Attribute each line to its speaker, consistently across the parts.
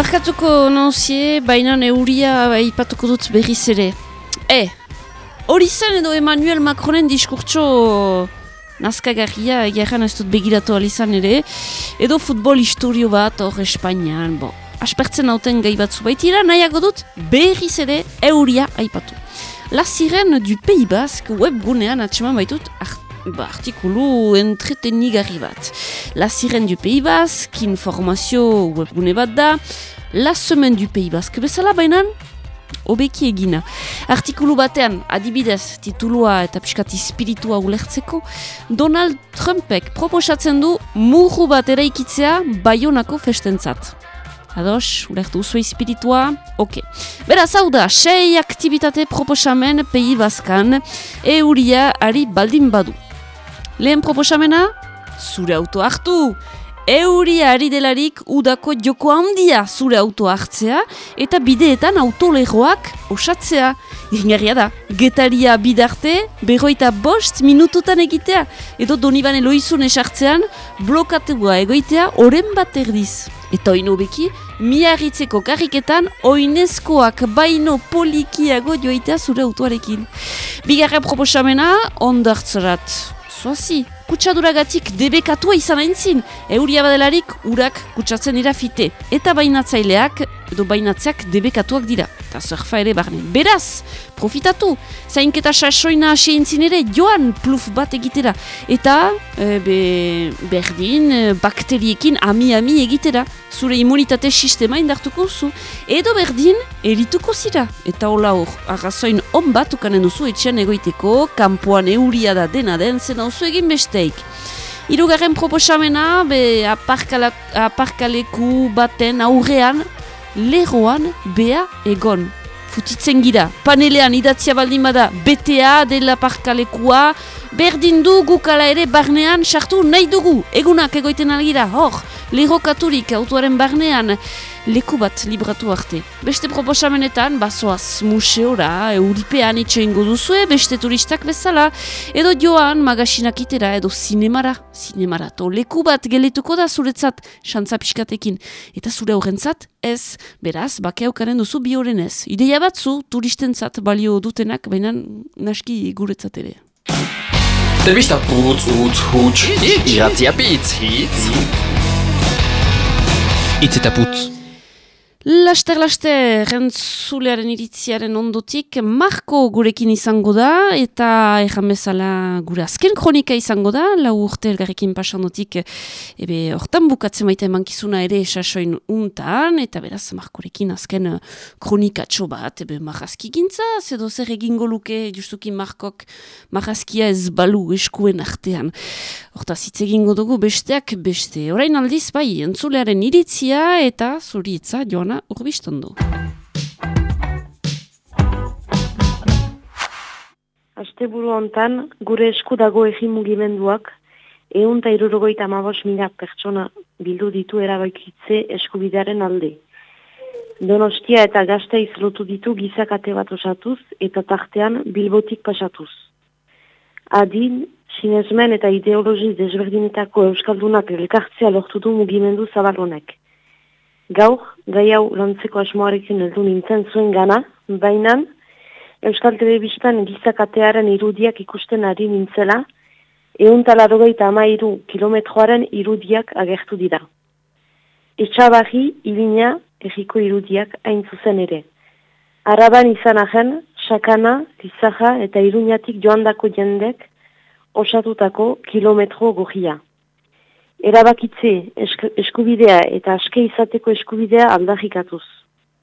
Speaker 1: Barkatuko nauzie, baina euria ipatuko dut berriz ere. E, hori zen edo Emmanuel Macronen diskurtso nazkagarria, egeran ez dut begiratu alizan ere, edo futbol historio bat hor Espainian, bo, aspertzen hauten gai batzu baitira, nahiago dut berriz ere euria aipatu. La sirene du Pays Basque webgunean atseman baitut ba, artikulu entretenigarri bat. La sirene du Pays Basque, informazio webgune bat da, La semaine du Pays Basque bezala bainan, obeki egina. Artikulu batean, adibidez, titulua eta piskati spiritua ulertzeko, Donald Trumpek proposatzen du murru bat eraikitzea baionako festentzat. Ados, ulertu zuen spiritua, ok. Beraz, hau da, sei aktivitate proposamen Pays Baskan, euria ari baldin badu. Lehen proposamena, zure auto hartu, Euria ari delarik udako joko handia zure auto hartzea eta bideetan autolegoak osatzea. Iringarria da, getaria bidarte, berroita bost minututan egitea. Edo donibane loizun esartzean, blokatua egoitea oren bat erdiz. Eta oino beki, miarritzeko karriketan, oinezkoak baino polikiago joitea zure autoarekin. Bigarra proposamena, ondartzerat. Zoazi, kutsaduragatik debekatua izan aintzin, euria badelarik urak kutsatzen dira fite. Eta bainatzaileak, edo bainatzeak debekatuak dira. Eta surfa ere barne. Beraz, profitatu, zainketa sasoina hasi aintzin ere, joan pluf bat egitera. Eta, e, be, berdin, e, bakteriekin ami-ami egitera. Zure immunitate sistema indartuko zu. Edo berdin, erituko zira. Eta hola hor, arrazoin on bat ukanen duzu etxean egoiteko, kanpoan euria da dena den, zen hau egin besteik. Hirugarren proposamena, be, aparkala, aparkaleku baten aurrean, leroan bea egon. Futitzen gira, panelean idatzia baldin bada, BTA dela parkalekua, berdin du gukala ere barnean sartu nahi dugu, egunak egoiten algira, hor, lerokaturik autuaren barnean, leku bat libratu arte. Beste proposamenetan, basoaz museora, euripean itxoingo duzue, beste turistak bezala, edo joan magasinak itera, edo zinemara, zinemara, to leku bat geletuko da zuretzat, xantza pixkatekin, eta zure horrentzat, ez, beraz, bake haukaren duzu bi horren ez. Ideia batzu, turistentzat balio dutenak, baina naski guretzat ere.
Speaker 2: Telebista putz, utz, huts, iratzia pitz, hitz. Itz eta putz.
Speaker 1: Laster, laster, rentzulearen iritziaren ondotik, Marko gurekin izango da, eta erran bezala gure azken kronika izango da, lau urte elgarrekin pasandotik, ebe, hortan bukatzen baita emankizuna ere esasoin untan, eta beraz, Markorekin azken kronikatxo bat, ebe, marrazki gintza, zedo zer egingo luke, justuki Markok marrazkia ez balu eskuen artean. Hortaz, hitz egingo dugu besteak beste. Orain aldiz, bai, entzulearen iritzia, eta zurietza, joan Joana urbistan du.
Speaker 3: Asteburu hontan gure esku dago egin mugimenduak ehun eta irurogoita amabos mila pertsona bildu ditu erabakitze eskubidearen alde. Donostia eta gazte izlotu ditu gizakate bat osatuz eta tartean bilbotik pasatuz. Adin, sinesmen eta ideologi desberdinetako euskaldunak elkartzea lortu du mugimendu zabalonek. Gaur, gai hau lantzeko asmoarekin heldu nintzen zuen gana, baina Euskal Telebistan gizakatearen irudiak ikusten ari nintzela, egun talarogeita ama iru kilometroaren irudiak agertu dira. Etxabarri, ibina, erriko irudiak hain zuzen ere. Araban izan ahen, sakana, lizaja eta iruñatik joandako jendek osatutako kilometro gogia erabakitze eskubidea eta aske izateko eskubidea aldarrikatuz.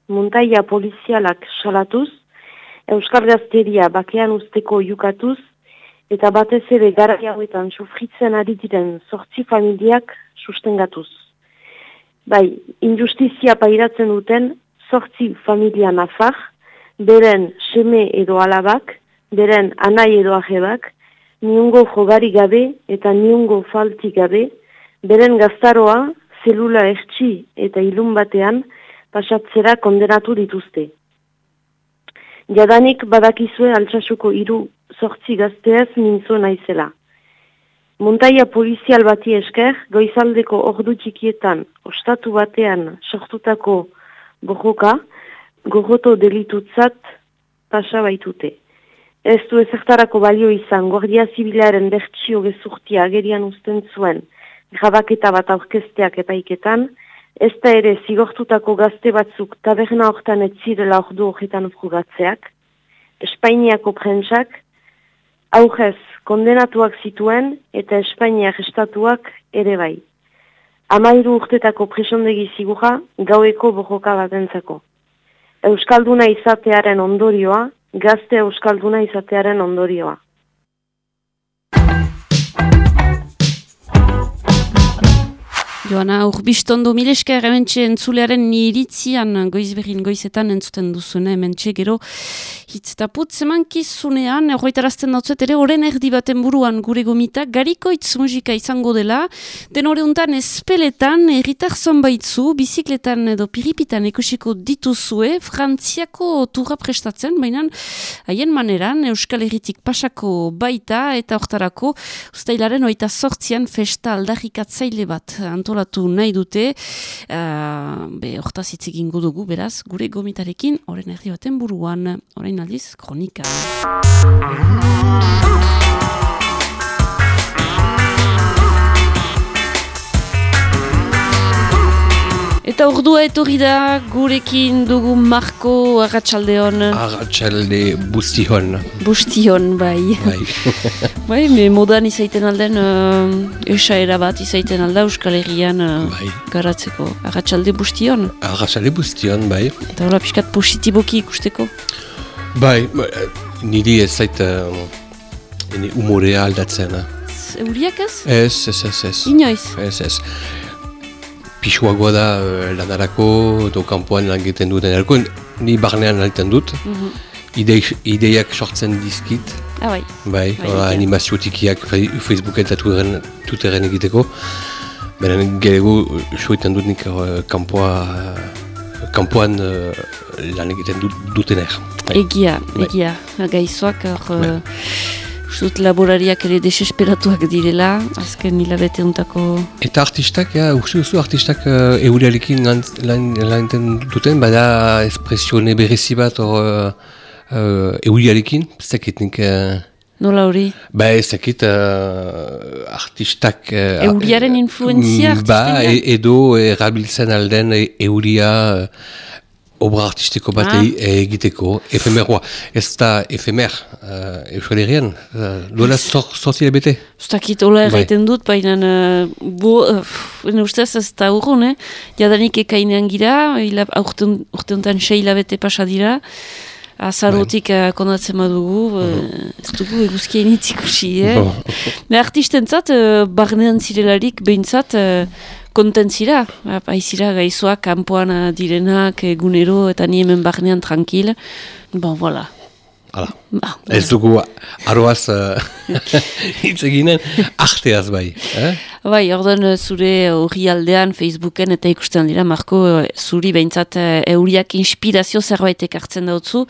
Speaker 3: Montaia polizialak salatuz, Euskal Gazteria bakean usteko jukatuz, eta batez ere gara jauetan sufritzen ari diren sortzi familiak sustengatuz. Bai, injustizia pairatzen duten sortzi familia nafar, beren seme edo alabak, beren anai edo ajebak, niungo jogari gabe eta niungo falti gabe, beren gaztaroa, zelula ertsi eta ilun batean pasatzera kondenatu dituzte. Jadanik badakizue altsasuko hiru sortzi gazteaz mintzo naizela. Montaia polizial bati esker, goizaldeko ordu txikietan, ostatu batean sortutako gojoka, gojoto delitutzat pasa baitute. Ez du ezertarako balio izan, Guardia Zibilaren bertsio gezurtia agerian usten zuen, grabaketa bat aurkesteak epaiketan, ez da ere zigortutako gazte batzuk taberna hortan ez zirela ordu horretan frugatzeak, Espainiako prentsak, aurrez kondenatuak zituen eta Espainiak estatuak ere bai. Amairu urtetako presondegi zigura gaueko bojoka batentzako. Euskalduna izatearen ondorioa, gazte Euskalduna izatearen ondorioa.
Speaker 1: Joana, urbistondo mileska hementxe entzulearen iritzian goizberin goizetan entzuten duzune hementxe gero hitz eta putz emankizunean, horretarazten dautzuet ere, oren erdi baten buruan gure gomita, garikoitz musika izango dela, den hori untan espeletan, erritar zonbaitzu, bizikletan edo piripitan ikusiko dituzue, frantziako turra prestatzen, baina haien maneran, Euskal Herritik pasako baita, eta hortarako, ustailaren oita sortzian festa aldarrikatzaile bat, antolatu nahi dute, uh, be, hortaz hitz egingo dugu, beraz, gure gomitarekin, oren erdi baten buruan, orain aldiz, kronika. Eta ordua etorri da gurekin dugu Marko Arratxaldeon.
Speaker 4: Arratxalde buztion.
Speaker 1: Bustion, bai.
Speaker 4: Bai.
Speaker 1: bai, me modan izaiten alden uh, esaera bat izaiten alda Euskal Herrian uh,
Speaker 4: Bai.
Speaker 1: garatzeko. Arratxalde bustion.
Speaker 4: Arratxalde buztion, bai.
Speaker 1: Eta hola pixkat positiboki ikusteko.
Speaker 4: Bai, ba, eh, niri ez zait uh, umorea aldatzen. eh.
Speaker 1: Euriak ez?
Speaker 4: Ez, ez, ez, ez.
Speaker 1: Inoiz.
Speaker 4: Ez, ez. Pixuagoa da eh, lanarako edo kanpoan lan egiten duten. Erko, ni barnean alten dut.
Speaker 1: Mhm.
Speaker 4: Idei, ideiak sortzen dizkit.
Speaker 1: Ah, bai.
Speaker 4: Bai,
Speaker 1: Bai,
Speaker 4: hola,
Speaker 1: bai.
Speaker 4: animazio tikiak Facebooken eta Twitteren, egiteko. Benen gerego soetan dut nik eh, kanpoa, eh, kanpoan eh, lan egiten dut, dutener. Bai.
Speaker 1: Egia,
Speaker 4: Bai.
Speaker 1: egia. Gaizoak, hor,
Speaker 4: Bai.
Speaker 1: Uztut laborariak ere desesperatuak direla, azken hilabete untako...
Speaker 4: Eta artistak, ja, uste duzu artistak uh, eurialekin lan, lan, lan duten, bada espresione berezi bat hor uh, uh, eurialekin, ez dakit nik... Uh,
Speaker 1: Nola hori?
Speaker 4: Ba ez dakit uh, artistak... Uh,
Speaker 1: Euriaren influenzia
Speaker 4: mm, Ba,
Speaker 1: artistengan?
Speaker 4: e, edo erabiltzen alden e, euria uh, obra artistiko bat
Speaker 1: Ah.
Speaker 4: e- egiteko, efemerua. Ez da efemer, uh, Euskal Herrian, uh, duela zor, zortzile bete.
Speaker 1: Uztakit hola
Speaker 4: Bai.
Speaker 1: erraiten dut, baina uh, bo, uh, ustez ez da urrun, eh? Jadanik ekainean gira, hila- aurte hon- urte honetan sei hilabete pasa dira, azarotik uh, kondatzen badugu, uh, ez dugu eguzkien ikusi, eh?
Speaker 4: Bon.
Speaker 1: Artistentzat, uh, barnean zirelarik behintzat, uh, kontentzira, aizira gaizoak, kanpoan uh, direnak, egunero, eta ni hemen barnean tranquil. Bon, voilà.
Speaker 4: Hala.
Speaker 1: Ba,
Speaker 4: Ez dugu aroaz uh, hitz eginen arteaz bai. Eh?
Speaker 1: Bai, orduan eh, zure horri aldean, Facebooken eta ikusten dira, Marko, eh, zuri behintzat eh, euriak inspirazio zerbaitek hartzen dautzu.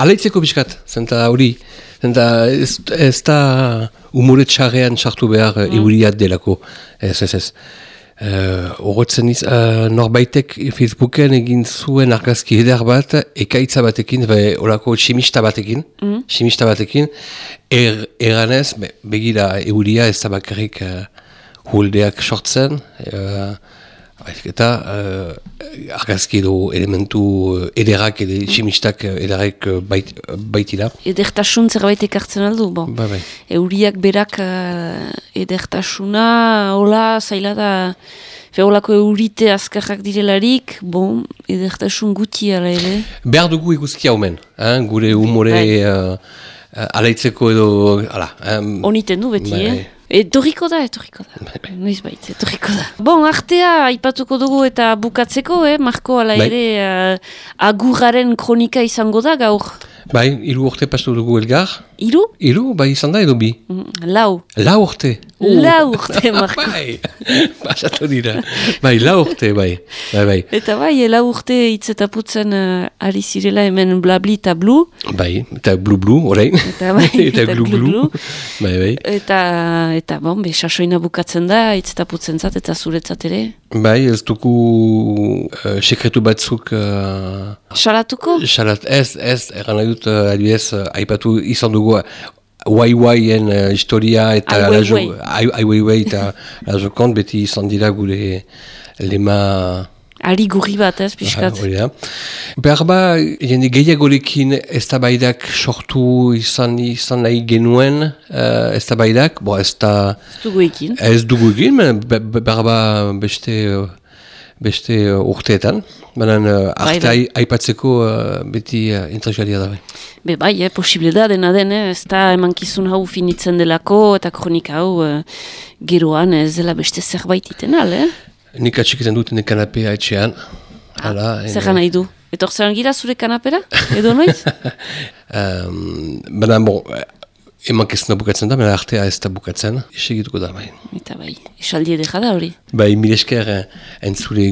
Speaker 4: Alaitzeko biskat, zenta hori, zenta ez, ez da umore txarrean sartu behar mm. euriat delako, ez ez ez. Uh, Orotzen iz, uh, norbaitek Facebooken egin zuen argazki eder bat, ekaitza batekin, be, orako tximista batekin,
Speaker 1: Mm.
Speaker 4: batekin, er, eranez, be, begira euria ez da bakarrik uh, huldeak sortzen, uh, baizik eta uh, argazki edo elementu uh, ederrak edo tximistak ederrak uh, bait, baitira.
Speaker 1: Edertasun zerbaitek hartzen aldu, bon.
Speaker 4: Ba, bai.
Speaker 1: Euriak berak uh, edertasuna, hola, zaila da, feolako eurite azkarrak direlarik, bon, edertasun guti ala ere.
Speaker 4: Behar dugu eguzkia omen, eh? gure humore
Speaker 1: Bai.
Speaker 4: uh, uh, alaitzeko edo, ala, um,
Speaker 1: Oniten du beti,
Speaker 4: Bai.
Speaker 1: eh? Etorriko da, etorriko da. Noiz bait, etorriko da. Bon, artea aipatuko dugu eta bukatzeko, eh? Marko ala
Speaker 4: Bai.
Speaker 1: ere uh, agurraren kronika izango da gaur.
Speaker 4: Bai, hiru urte pastu dugu elgar,
Speaker 1: Iru?
Speaker 4: hiru, bai izan da edo bi.
Speaker 1: Mm, Lau.
Speaker 4: La urte,
Speaker 1: La urte, Marko.
Speaker 4: Bai, pasatu dira. Bai, la urte, bai. Bai, bai.
Speaker 1: Eta bai, la urte hitz eta putzen uh, ari zirela hemen blabli eta blu.
Speaker 4: Bai, eta blu-blu, orain.
Speaker 1: Eta bai,
Speaker 4: eta glu-glu.
Speaker 1: glu-glu.
Speaker 4: Bai, bai.
Speaker 1: Eta, eta bon, be, sasoina bukatzen da, hitz eta putzen zat, eta zuretzat ere.
Speaker 4: Bai, ez duku uh, sekretu batzuk... Uh,
Speaker 1: Salatuko?
Speaker 4: Salat, ez, ez, eran nahi dut, uh, adibidez, uh, aipatu izan dugu, Waien uh, historia eta
Speaker 1: Ai
Speaker 4: la
Speaker 1: Weiwei.
Speaker 4: jo- Ai Ai Weiwei eta la beti izan dira gure lema
Speaker 1: Ari gurri bat, ez, pixkat.
Speaker 4: Hori da. Behar ba, jende gehiagorekin eztabaidak sortu izan izan nahi genuen uh, eztabaidak, bo ez da
Speaker 1: Ez dugu ekin.
Speaker 4: ez dugu be- behar ba beste, uh, beste uh, urteetan, baina uh,
Speaker 1: Bai,
Speaker 4: arte
Speaker 1: bai.
Speaker 4: ai- aipatzeko uh, beti uh, interesgarria da bai.
Speaker 1: Be bai, eh, posible da dena den, eh, ez da emankizun hau finitzen delako eta kronika hau eh, geroan ez dela beste zerbait iten al, eh?
Speaker 4: Nik atxikiten dut ene kanapea etxean. Hala,
Speaker 1: Ah, Zer nahi du? Etortzen gira zure kanapera? Edo noiz?
Speaker 4: Um, baina, bon, emankizuna bukatzen da, baina artea ez da bukatzen, segituko da bai.
Speaker 1: eta bai, esaldi edera da hori.
Speaker 4: Bai, mil esker eh, entzule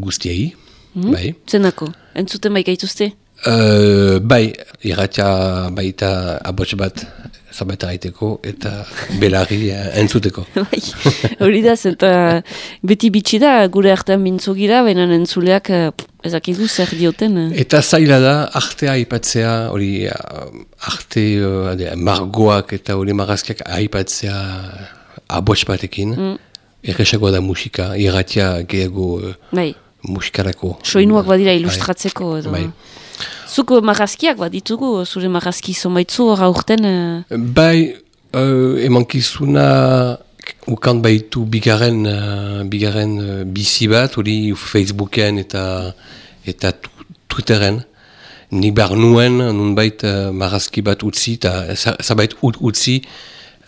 Speaker 4: guztiei, bai.
Speaker 1: Zenako, entzuten bai gaituzte?
Speaker 4: Uh, bai, irratia baita abots bat zabeta gaiteko eta belarri eh, entzuteko.
Speaker 1: bai, hori da, zenta beti bitxi da, gure artean mintzo gira, baina entzuleak eh, ezakigu zer dioten. eh.
Speaker 4: Eta zaila da, artea aipatzea, hori uh, arte uh, margoak eta hori marrazkiak aipatzea abots batekin. Mm. Erresagoa da musika, irratia gehiago uh,
Speaker 1: Bai,
Speaker 4: musikarako.
Speaker 1: soinuak badira
Speaker 4: Bai.
Speaker 1: ilustratzeko edo.
Speaker 4: Bai.
Speaker 1: Zuk marrazkiak baditugu, zure marrazki zonbaitzu horra urten, eh,
Speaker 4: Bai, uh, emankizuna ukan baitu bigarren, uh, bigarren uh, bizi bat, hori Facebooken eta eta Twitteren. Nik behar nuen, nunbait uh, marrazki bat utzi, eta za- zabait ut, utzi,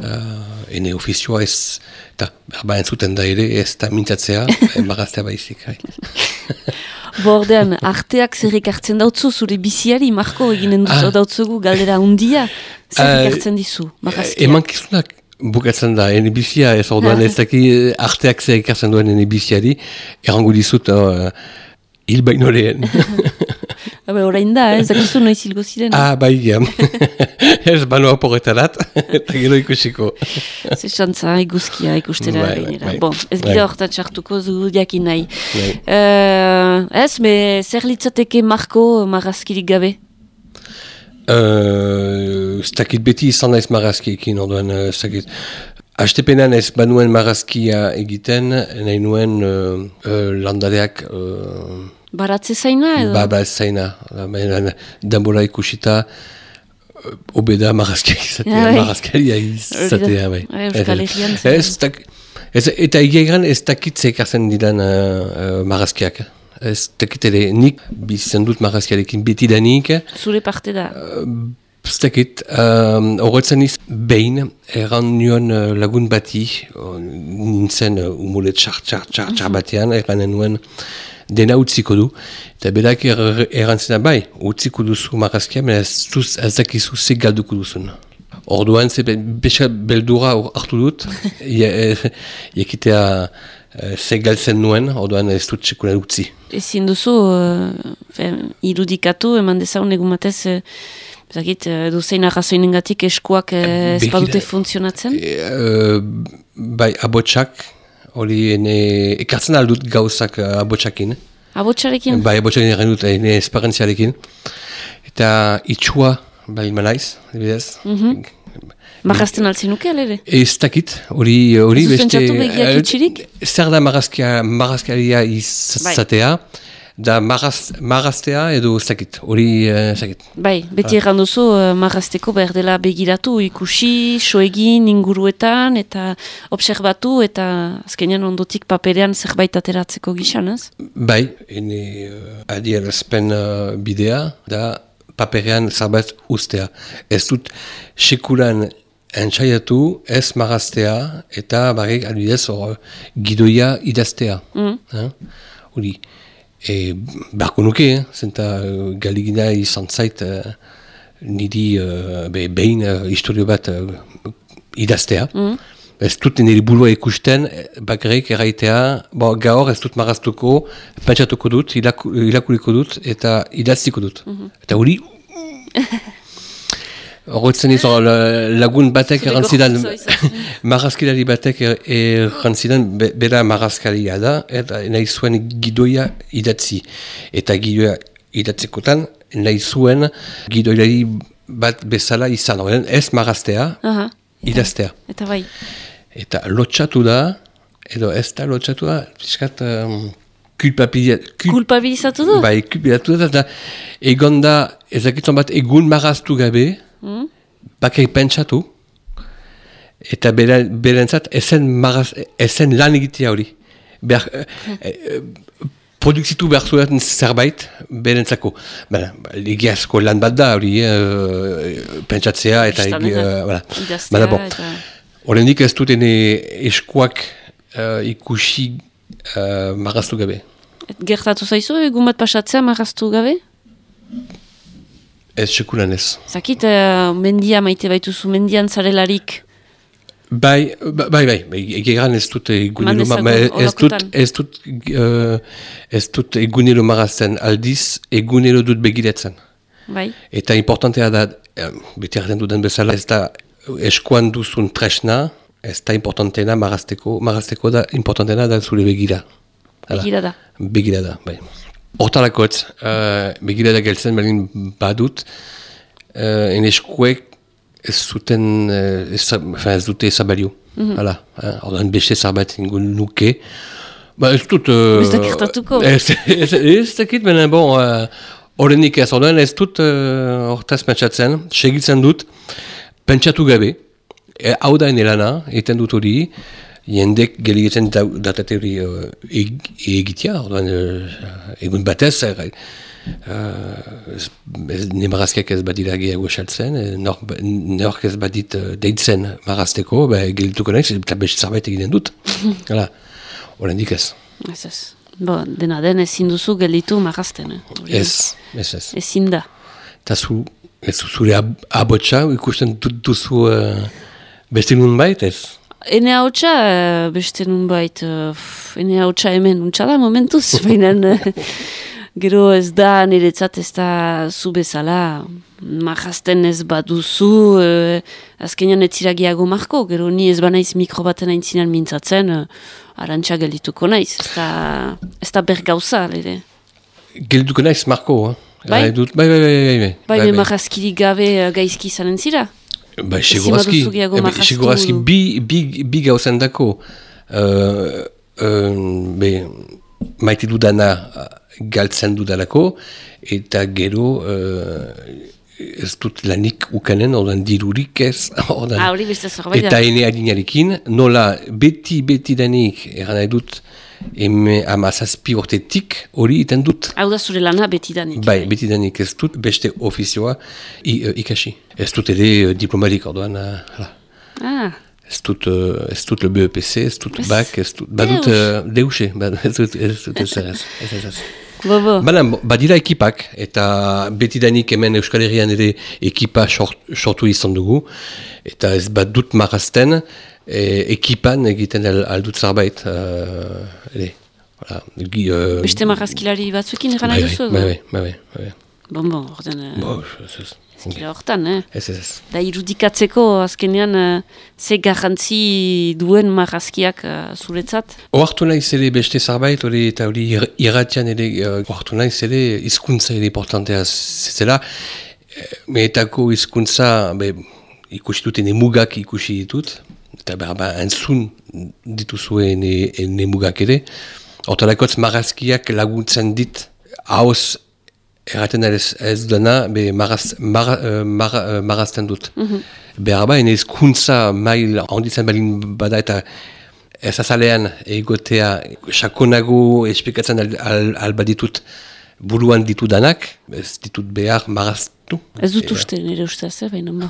Speaker 4: uh, ene ofizioa ez, eta berba entzuten da ere, ez da mintzatzea, marraztea baizik.
Speaker 1: Bordean, arteak zerrik hartzen dautzu, zure biziari, Marko eginen
Speaker 4: Ah.
Speaker 1: dautzugu, galdera undia, zerrik
Speaker 4: Eh,
Speaker 1: hartzen dizu, marrazkia.
Speaker 4: Emankizunak bukatzen da, ene bizia, ez orduan ez daki eh, arteak zer ikartzen duen ene biziari, errango dizut, uh, hil baino lehen.
Speaker 1: Habe, orain da, ez dakizu noiz hilgo ziren.
Speaker 4: ah, bai, ja. ez bano aporretarat, eta gero ikusiko.
Speaker 1: Ze xantza, iguzkia ikustera
Speaker 4: Bai, bai, bai.
Speaker 1: Bon, ez
Speaker 4: Bai.
Speaker 1: gira hortan txartuko zu jakin nahi.
Speaker 4: Bai.
Speaker 1: Eh, ez, me, zer litzateke Marko marrazkirik gabe?
Speaker 4: Uh, ez dakit beti izan naiz marrazkiekin, orduan, uh, ez dakit. Astepenan ez banuen marrazkia egiten, nahi nuen uh, uh, landareak uh,
Speaker 1: Baratze zaina edo?
Speaker 4: Ba, ba, ez zaina. Baina, Denbora ikusita, uh, obeda marrazkia izatea,
Speaker 1: Ja,
Speaker 4: marrazkaria izatea, bai.
Speaker 1: Euskal Herrian.
Speaker 4: Ez, tak, ez, eta egeran ez dakit zekartzen didan uh, uh, marrazkiak. Ez dakit ere, nik bizitzen dut marrazkiarekin beti danik,
Speaker 1: Zure parte da.
Speaker 4: ez dakit, um, horretzen iz behin, erran nion uh, lagun bati, uh, nintzen uh, umulet txar, txar, txar, txar batean, erranen nuen dena utziko du, eta berak er, errantzena bai, utziko duzu marrazkia, baina ez, zuz- ez dakizu ze galduko duzun. Orduan, ze be- beska beldura hartu dut, ia- eh, jakitea eh, ze galtzen nuen, orduan ez dut txekunen utzi.
Speaker 1: Ezin duzu, uh, irudikatu, eman dezagun egun batez, uh, Zakit, duzein arrazoinengatik eskuak uh, ez badute funtzionatzen?
Speaker 4: E, eh, bai, abotsak, hori ene, ekartzen aldut gauzak eh, abotsakin.
Speaker 1: Abotsarekin?
Speaker 4: Bai, abotsakin egin dut ene esperientziarekin. Eta itxua, bai, manaiz, bidez.
Speaker 1: Marrazten altzen nuke, alere?
Speaker 4: Ez dakit, hori, hori beste...
Speaker 1: pentsatu begiak
Speaker 4: eh,
Speaker 1: itxirik?
Speaker 4: Zer da marrazkia, marrazkaria izatea, da marraz, marraztea edo ez dakit, hori eh, ez dakit.
Speaker 1: Bai, beti erran duzu uh, marrazteko behar dela begiratu, ikusi, soegin, inguruetan, eta observatu, eta azkenean ondotik paperean zerbait ateratzeko gizan, ez?
Speaker 4: Bai, ene uh, adierazpen bidea da paperean zerbait ustea. Ez dut sekulan entzaiatu ez marraztea eta barrik adibidez gidoia idaztea.
Speaker 1: Mm.
Speaker 4: Eh? Hori, e, beharko nuke, eh? zenta galigina izan zait uh, niri uh, be, behin uh, historio bat uh, idaztea.
Speaker 1: Mm.
Speaker 4: ez dut nire burua ikusten, bakarrik erraitea, bo, gaur ez dut maraztuko, pentsatuko dut, iraku, irakuriko dut, eta idaztiko dut. Eta hori, Horretzen izan, la- lagun batek errantzidan, marazkilari batek er- errantzidan, be- bera marazkaria da, eta nahi zuen gidoia idatzi. Eta gidoia idatzekotan, nahi zuen gidoilari bat bezala izan. Horren ez maraztea,
Speaker 1: Aha,
Speaker 4: idaztea.
Speaker 1: eta bai.
Speaker 4: Eta lotxatu da, edo ez da lotxatu da, piskat, um,
Speaker 1: Kulpabilizatu du?
Speaker 4: Bai, kulpabilizatu da, da, egon da, ezakitzen bat egun maraztu gabe,
Speaker 1: Mm?
Speaker 4: bakar pentsatu, eta bera- berentzat ezen, maraz, ezen lan egitea hori. Behar, eh, eh, produkzitu behar zuen zerbait berentzako. Bera, legiazko lan bat da hori, eh, pentsatzea eta egi,
Speaker 1: idaztea
Speaker 4: Bada, bon. Horrendik ez dut ene eskuak eh, ikusi uh, maraztu gabe.
Speaker 1: Et Gertatu zaizu, egun bat pasatzea marraztu gabe?
Speaker 4: Ez sekulan ez.
Speaker 1: Zakit, uh, mendia maite baituzu, mendian zarelarik.
Speaker 4: Bai, ba- bai, bai, bai, egeran ez dut egunero, ma, ma-
Speaker 1: dezagun
Speaker 4: ez dut, ez dut, eh, ez dut egunero marazten, aldiz egunero dut begiratzen.
Speaker 1: Bai,
Speaker 4: Eta importantea da, eh, beti erraten duden bezala, ez da eskuan duzun tresna, ez da importantena marazteko, marazteko da importantena da zure begira. Hala.
Speaker 1: egira da.
Speaker 4: Begira da, bai. Hortalakotz, uh, begira da geltzen balin badut, uh, en eskuek ez zuten, uh, ez, enfin, ez dute ezabalio. Hala, eh, ordan beste zarbait ingun nuke. Ba, ez dut... Uh,
Speaker 1: Ez da gertatuko.
Speaker 4: Ez, ez, dakit, baina bon, uh, horrenik ez, ordan ez dut uh, hortaz pentsatzen, segitzen dut, pentsatu gabe, e, hau da ene lana, eten dut hori, jendek geligetzen dau- datate hori uh, eg, egitea, orduan, egun batez, uh, ez, ez, ne marazkiak ez badira gehiago esaltzen, eh, nor, nork ez badit deitzen marazteko, ba, gelituko naiz, eta beste zerbait egiten dut. Hala, horrendik ez.
Speaker 1: Ez ez. Bo, dena den ezin duzu gelditu marrazten. Eh?
Speaker 4: Ez, ez ez.
Speaker 1: Ezin da.
Speaker 4: Eta zu, ez zu- zure ab, abotsa ikusten dut duzu uh, beste nun bait, ez?
Speaker 1: Ene hautsa, eh, beste nun bait, ene hautsa hemen untsa da momentuz, baina eh, gero ez da niretzat ez da zu bezala, marrazten ez baduzu, uh, azkenean ez ziragiago marko, gero ni ez banaiz mikro baten aintzinan mintzatzen, arantxa geldituko naiz, ez da, ez da bergauza, lere.
Speaker 4: Gelduko naiz, Marko, eh?
Speaker 1: Bai?
Speaker 4: Bai, dut, bai, bai, bai, bai, bai.
Speaker 1: Bai, bai, marrazkirik gabe gaizki izanen zira? Ezin
Speaker 4: segurazki, eh, segurazki bi, bi, bi gauzen dako, uh, uh, be, maite dudana uh, galtzen dudalako, eta gero uh, ez dut lanik ukanen, ordan dirurik ez, ordan.
Speaker 1: Ah, hori beste zerbait.
Speaker 4: Eta ene adinarekin, nola beti, beti danik, eran nahi dut, eme amazazpi urtetik hori iten dut.
Speaker 1: Hau da zure lana betidanik.
Speaker 4: Bai, beti danik ez dut beste ofizioa i, uh, ikasi. Ez dut ere uh, diplomatik orduan, uh, hala.
Speaker 1: Ah,
Speaker 4: Ez dut, uh, ez dut le BEPC, ez dut
Speaker 1: Ez-
Speaker 4: BAC, ez dut, badut uh, deuse, bad, ez dut, ez dut ez ez, ez, ez, ez.
Speaker 1: bo, bo.
Speaker 4: Baina, badira ekipak, eta beti danik hemen Euskal Herrian ere ekipa sort, sortu izan dugu, eta ez badut marazten, e, ekipan egiten al, aldut zerbait, uh, ere, voilà, gi, uh,
Speaker 1: Beste marrazkilari batzuekin eran
Speaker 4: bai,
Speaker 1: nahi
Speaker 4: bai,
Speaker 1: duzu?
Speaker 4: bai, bai, bai, bai, bai.
Speaker 1: Bon, bon, orden, eh,
Speaker 4: Bo, ez, ez,
Speaker 1: ezkila hortan, eh?
Speaker 4: ez, ez, ez.
Speaker 1: Da irudikatzeko azkenean eh, ze garrantzi duen marrazkiak eh, zuretzat.
Speaker 4: Oartu naiz ere beste zerbait, hori eta hori ir- irratian ere, uh, oartu naiz ere hizkuntza ere importantea zela. Eh, Meetako hizkuntza, be, ikusi dut ene mugak ikusi ditut, eta behar ba, entzun dituzue ene, ene mugak ere. Hortalakotz marazkiak laguntzen dit, hauz erraten ez, ez dena, be maraz, mar, eh, mar, eh, marazten dut. Behar ba, ene hizkuntza mail handitzen balin bada eta ez azalean egotea sakonago esplikatzen al, al, albaditut buruan ditu danak, ez ditut behar maraztu.
Speaker 1: Ez dut uste, nire ustez, eh, baina ba.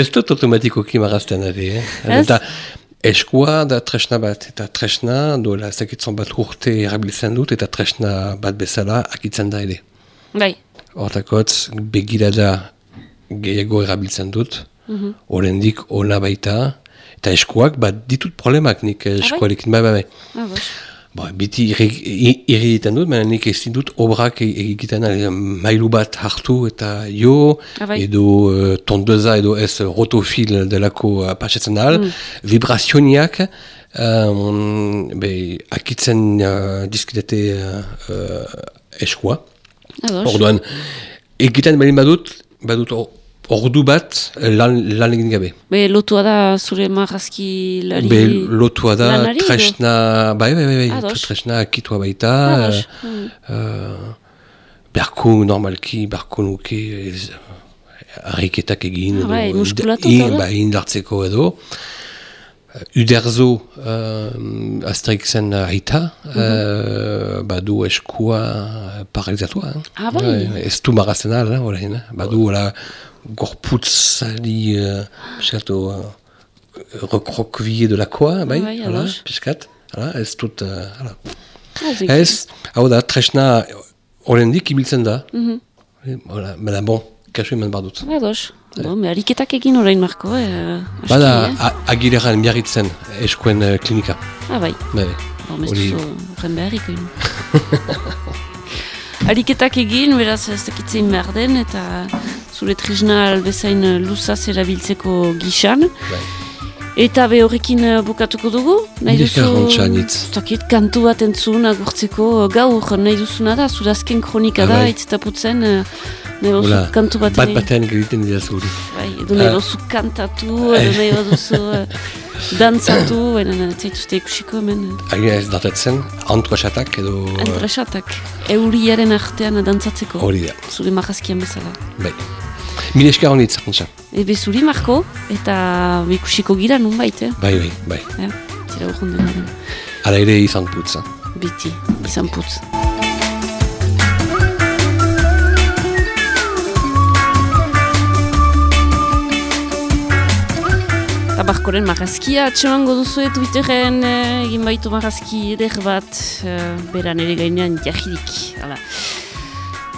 Speaker 4: Ez dut automatikoki marazten ari, eh? Eta eskua da tresna bat, eta tresna dola ezakitzen bat urte erabiltzen dut, eta tresna bat bezala akitzen da ere.
Speaker 1: Bai,
Speaker 4: Hortakotz, begirada gehiago erabiltzen dut, Horendik ona baita, eta eskuak, bat ditut problemak nik eh,
Speaker 1: bai?
Speaker 4: eskuarekin, bai, bai, bai. Ba, biti irri- irriten dut, baina nik ezin dut obrak e- egiten mailu bat hartu eta jo,
Speaker 1: Ah, bai.
Speaker 4: edo uh, tondeza edo ez rotofil delako uh, patxetzen ahal,
Speaker 1: Mm.
Speaker 4: vibrazioniak, um, be, akitzen uh, dizkidete uh, eskua.
Speaker 1: Ados.
Speaker 4: Orduan, egiten baldin badut, badut ordu bat eh, lan, lan egin gabe.
Speaker 1: Be, lotua da zure marrazki lari...
Speaker 4: Be, lotua da,
Speaker 1: lanari
Speaker 4: tresna, bai, bai, bai, bai,
Speaker 1: Ados.
Speaker 4: tresna akitua baita,
Speaker 1: Ados. Mm.
Speaker 4: uh, beharko normalki, beharko nuke, harriketak egin,
Speaker 1: Ah, bai,
Speaker 4: edo,
Speaker 1: muskulatu
Speaker 4: in- bai, indartzeko edo. Uderzo uh, Asterixen aita,
Speaker 1: Mhm.
Speaker 4: uh, badu eskua paralizatua. eh?
Speaker 1: Ah, bai.
Speaker 4: ez du marazten ala, orain, eh? badu hola gorputzari, uh, piskat, uh, rekrokbie de lakoa, bai,
Speaker 1: bai, ados.
Speaker 4: piskat, hala, ez dut, uh, hala.
Speaker 1: Ah.
Speaker 4: Ez, hau da, tresna oraindik ibiltzen da. Hola, baina bon, kasu eman bar dut.
Speaker 1: Ados. Bon, ariketak egin orain marko, eh?
Speaker 4: Bada, agileran miarritzen eskuen eh, klinika.
Speaker 1: Ah, bai.
Speaker 4: Bai,
Speaker 1: Bon, ez
Speaker 4: Hori-
Speaker 1: duzu horren beharrik egin. Ariketak egin, beraz ez dakitzein behar den, eta zure trisna albezain eh, luzaz erabiltzeko gixan.
Speaker 4: bai.
Speaker 1: Eta be horrekin eh, bukatuko dugu? Nahi
Speaker 4: nitz.
Speaker 1: Zakit, kantu bat entzun agurtzeko eh, gaur nahi duzuna da, zure azken kronika da,
Speaker 4: bai.
Speaker 1: itz taputzen, eh, duzu
Speaker 4: Hola,
Speaker 1: kantu bat
Speaker 4: bat batean egiten dira zuri.
Speaker 1: Bai, edo
Speaker 4: Ah.
Speaker 1: duzu kantatu, edo nahi duzu eh, dantzatu, baina zaituzte ikusiko hemen. eh.
Speaker 4: Agia ez datetzen, antroxatak edo... eh,
Speaker 1: Entresatak, euriaren artean dantzatzeko.
Speaker 4: Hori da,
Speaker 1: Zure marrazkian bezala.
Speaker 4: bai. Mila esker honitz, Antxa.
Speaker 1: Ebe zuri marko, eta ikusiko gira nun bait, eh?
Speaker 4: Bai, bai, bai.
Speaker 1: Ja, tira urrun denaren.
Speaker 4: Hala ere izan putz. eh.
Speaker 1: Biti, izan putz. Tabarkoren marrazkia, atxemango duzu Twitteren, eh, egin baitu marrazki eder bat, eh, beran ere gainean jahirik, hala.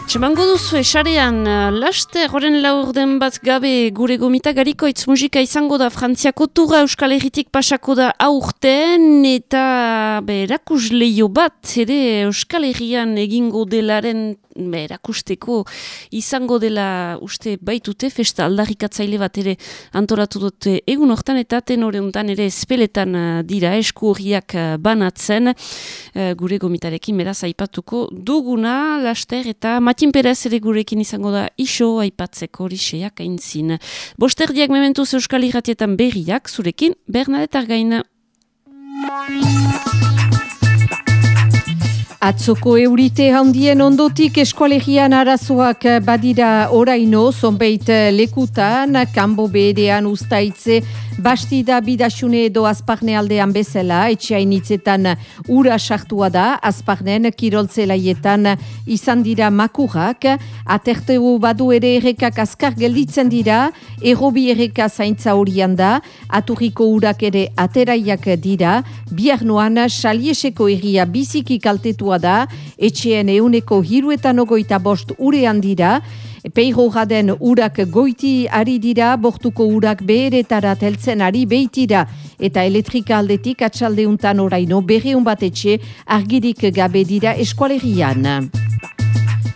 Speaker 1: Txemango duzu esarean, eh, laster, horren laur den bat gabe gure gomita garikoitz musika izango da Frantziako tura Euskal Herritik pasako da aurten eta be, erakus leio bat ere Euskal Herrian egingo delaren erakusteko izango dela uste baitute festa aldarrikatzaile bat ere antolatu dute egun hortan eta tenore honetan ere espeletan eh, dira esku horiak eh, banatzen eh, gure gomitarekin beraz aipatuko duguna laster eta Matin Perez ere gurekin izango da iso aipatzeko lixeak aintzin. Bosterdiak mementuz Euskal Irratietan berriak zurekin Bernadette Argaina.
Speaker 5: Atzoko eurite handien ondotik eskualegian arazoak badira oraino, zonbeit lekutan, kanbo beherean ustaitze, bastida bidasune edo azparne aldean bezala, etxeainitzetan ura sartua da, azparnen kiroltzelaietan izan dira makurrak, aterteu badu ere errekak azkar gelditzen dira, errobi erreka zaintza horian da, aturriko urak ere ateraiak dira, biarnoan salieseko erria biziki kaltetua da, etxeen euneko hiruetan ogoita bost urean dira, Peiro jaden urak goiti ari dira, bortuko urak beheretara teltzen ari beitira, eta elektrika aldetik atxaldeuntan oraino berreun bat etxe argirik gabe dira eskualerian.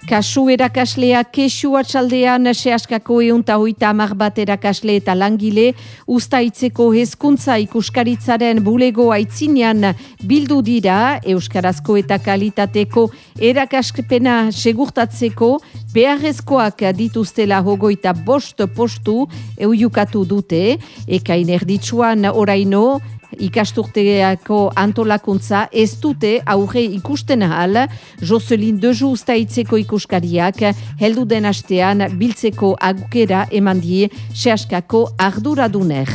Speaker 5: Kasu erakaslea kesu atxaldean sehaskako eunta hoita amar bat erakasle eta langile ustaitzeko hezkuntza ikuskaritzaren bulego aitzinean bildu dira Euskarazko eta kalitateko erakaskepena segurtatzeko beharrezkoak dituztela hogoita bost postu eujukatu dute, ekain erditsuan oraino ikasturteako antolakuntza ez dute aurre ikusten ahal, Jocelyn Deju ustaitzeko ikuskariak heldu den astean biltzeko agukera eman die sehaskako arduraduner.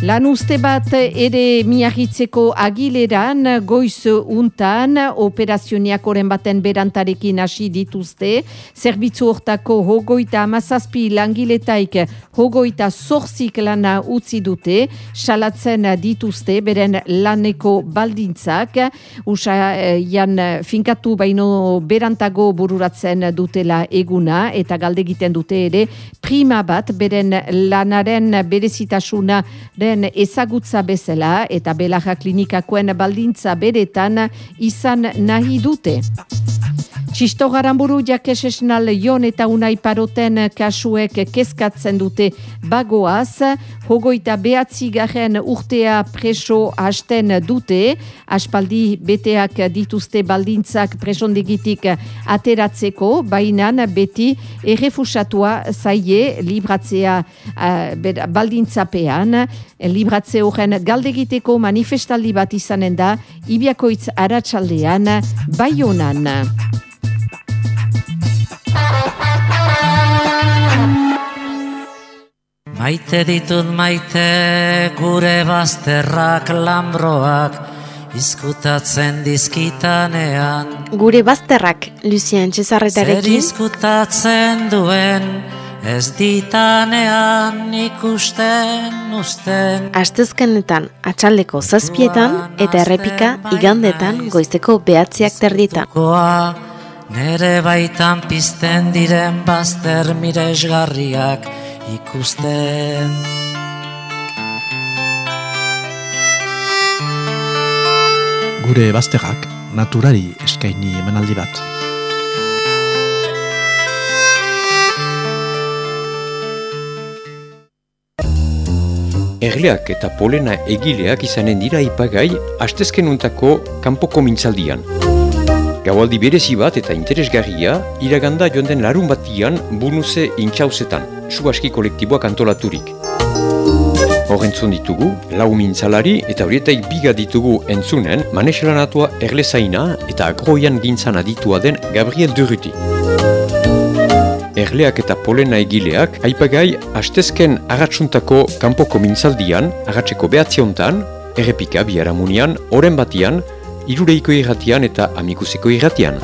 Speaker 5: Lan uste bat ere miagitzeko agileran goiz untan operazioniak oren baten berantarekin hasi dituzte. Zerbitzu hortako hogoita amazazpi langiletaik hogoita zorzik lana utzi dute, salatzen dituzte beren laneko baldintzak. Usa jan finkatu baino berantago bururatzen dutela eguna eta galde egiten dute ere prima bat beren lanaren berezitasuna den ezagutza bezala eta belaja klinikakoen baldintza beretan izan nahi dute. Txisto garamburu jakes esnal jon eta unai paroten kasuek kezkatzen dute bagoaz, hogoita behatzi garen urtea preso hasten dute, aspaldi beteak dituzte baldintzak presondigitik ateratzeko, bainan beti errefusatua zaie libratzea uh, baldintzapean, libratze horren galdegiteko manifestaldi bat izanen da, ibiakoitz aratsaldean baionan.
Speaker 6: Maite ditut maite gure bazterrak lambroak izkutatzen dizkitanean.
Speaker 7: Gure bazterrak, Lucien Cesarretarekin.
Speaker 6: Zer izkutatzen duen ez ditanean ikusten usten.
Speaker 7: Astezkenetan atxaldeko zazpietan eta errepika igandetan goizteko behatziak terditan.
Speaker 6: Nere baitan pizten diren bazter miresgarriak ikusten
Speaker 8: Gure bazterrak naturari eskaini emanaldi bat.
Speaker 9: Erleak eta polena egileak izanen dira ipagai astezkenuntako kanpoko mintzaldian. Gaualdi berezi bat eta interesgarria iraganda joan den larun batian bunuze intxauzetan, sugaski kolektiboak antolaturik. Horrentzun ditugu, lau mintzalari eta horietaik biga ditugu entzunen maneselanatua erlezaina eta agroian gintzan aditua den Gabriel Durruti. Erleak eta polena egileak aipagai hastezken agatsuntako kanpoko mintzaldian, agatzeko behatziontan, errepika biharamunian, oren batian, irureiko irratian eta amikuseko irratian.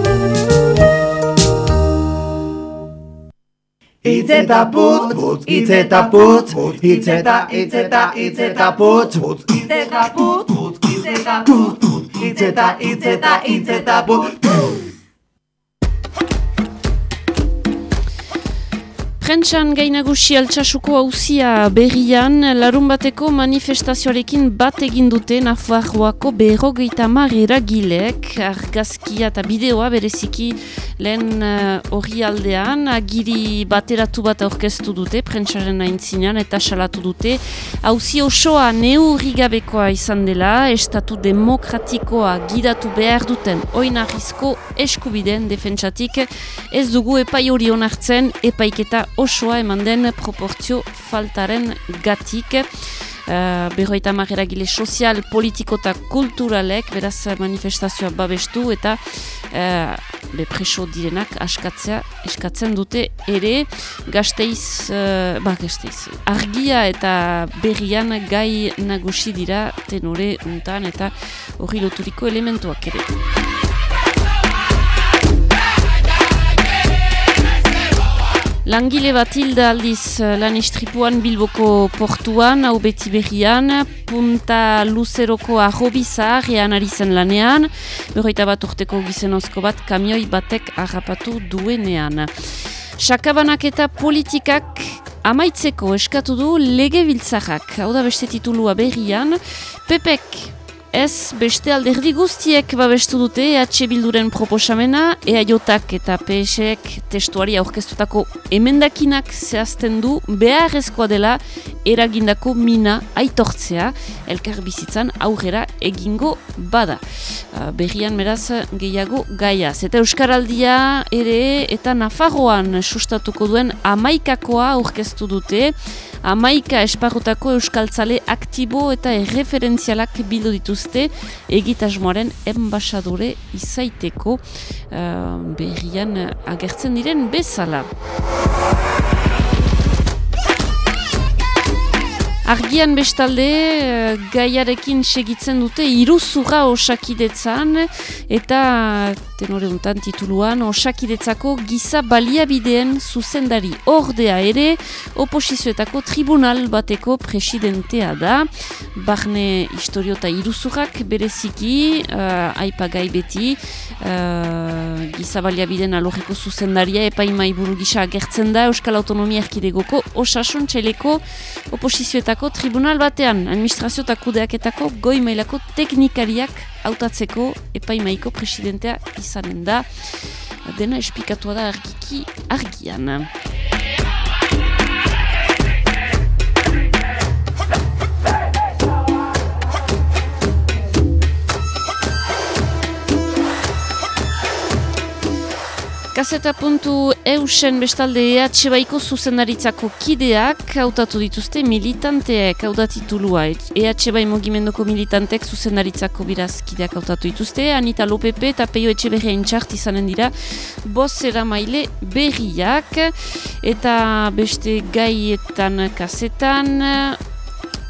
Speaker 10: Itzeta putz, putz, itzeta putz, itzeta, itzeta, itzeta putz, putz, itzeta putz, putz, itzeta putz, itzeta, itzeta, itzeta putz,
Speaker 1: Prentxan gainagusi altxasuko hauzia berrian, larun bateko manifestazioarekin bat egin dute Nafarroako berrogeita marrera gilek, argazkia eta bideoa bereziki lehen hori uh, aldean, agiri bateratu bat aurkeztu dute, prentxaren aintzinean eta salatu dute, hauzi osoa neurri gabekoa izan dela, estatu demokratikoa gidatu behar duten oinarrizko eskubideen defentsatik, ez dugu epai hori onartzen, epaiketa osoa eman den proportzio faltaren gatik. Uh, berroita gile sozial, politiko eta kulturalek, beraz manifestazioa babestu eta uh, be preso direnak askatzea eskatzen dute ere gazteiz, uh, ba gazteiz, argia eta berrian gai nagusi dira tenore untan eta hori loturiko elementuak ere. Langile bat hilda aldiz eh, lan istripuan Bilboko portuan, hau beti berrian, punta luzeroko arrobizar ean ari zen lanean, berroita bat urteko gizenozko bat kamioi batek harrapatu duenean. Sakabanak eta politikak amaitzeko eskatu du lege biltzakak, hau da beste titulua berrian, Pepek Ez, beste alderdi guztiek babestu dute EH Bilduren proposamena, EAJak eta PSek testuari aurkeztutako emendakinak zehazten du beharrezkoa dela eragindako mina aitortzea, elkar bizitzan aurrera egingo bada. Uh, berrian beraz gehiago gaia. Eta Euskaraldia ere eta Nafarroan sustatuko duen amaikakoa aurkeztu dute, amaika esparrutako euskaltzale aktibo eta erreferentzialak bildu dituzte egitasmoaren enbasadore izaiteko uh, berrian agertzen diren bezala. Argian bestalde eh, gaiarekin segitzen dute iruzura osakidetzan eta tenore untan tituluan osakidetzako giza baliabideen zuzendari ordea ere oposizioetako tribunal bateko presidentea da. Barne historiota iruzurak bereziki uh, aipagai beti uh, giza baliabideen alogeko zuzendaria epaimai buru gisa agertzen da Euskal Autonomia Erkidegoko osasun txeleko oposizioetako tribunal batean administrazio eta kudeaketako goi mailako teknikariak hautatzeko epaimaiko presidentea izanen da dena espikatua da argiki argian. Gazeta puntu eusen bestalde EH Baiko zuzendaritzako kideak hautatu dituzte militanteek hautatitulua. EH Bai mogimendoko militantek zuzendaritzako biraz kideak hautatu dituzte. Anita Lopepe eta Peio Etxeberria intxart izanen dira bozera maile berriak eta beste gaietan kasetan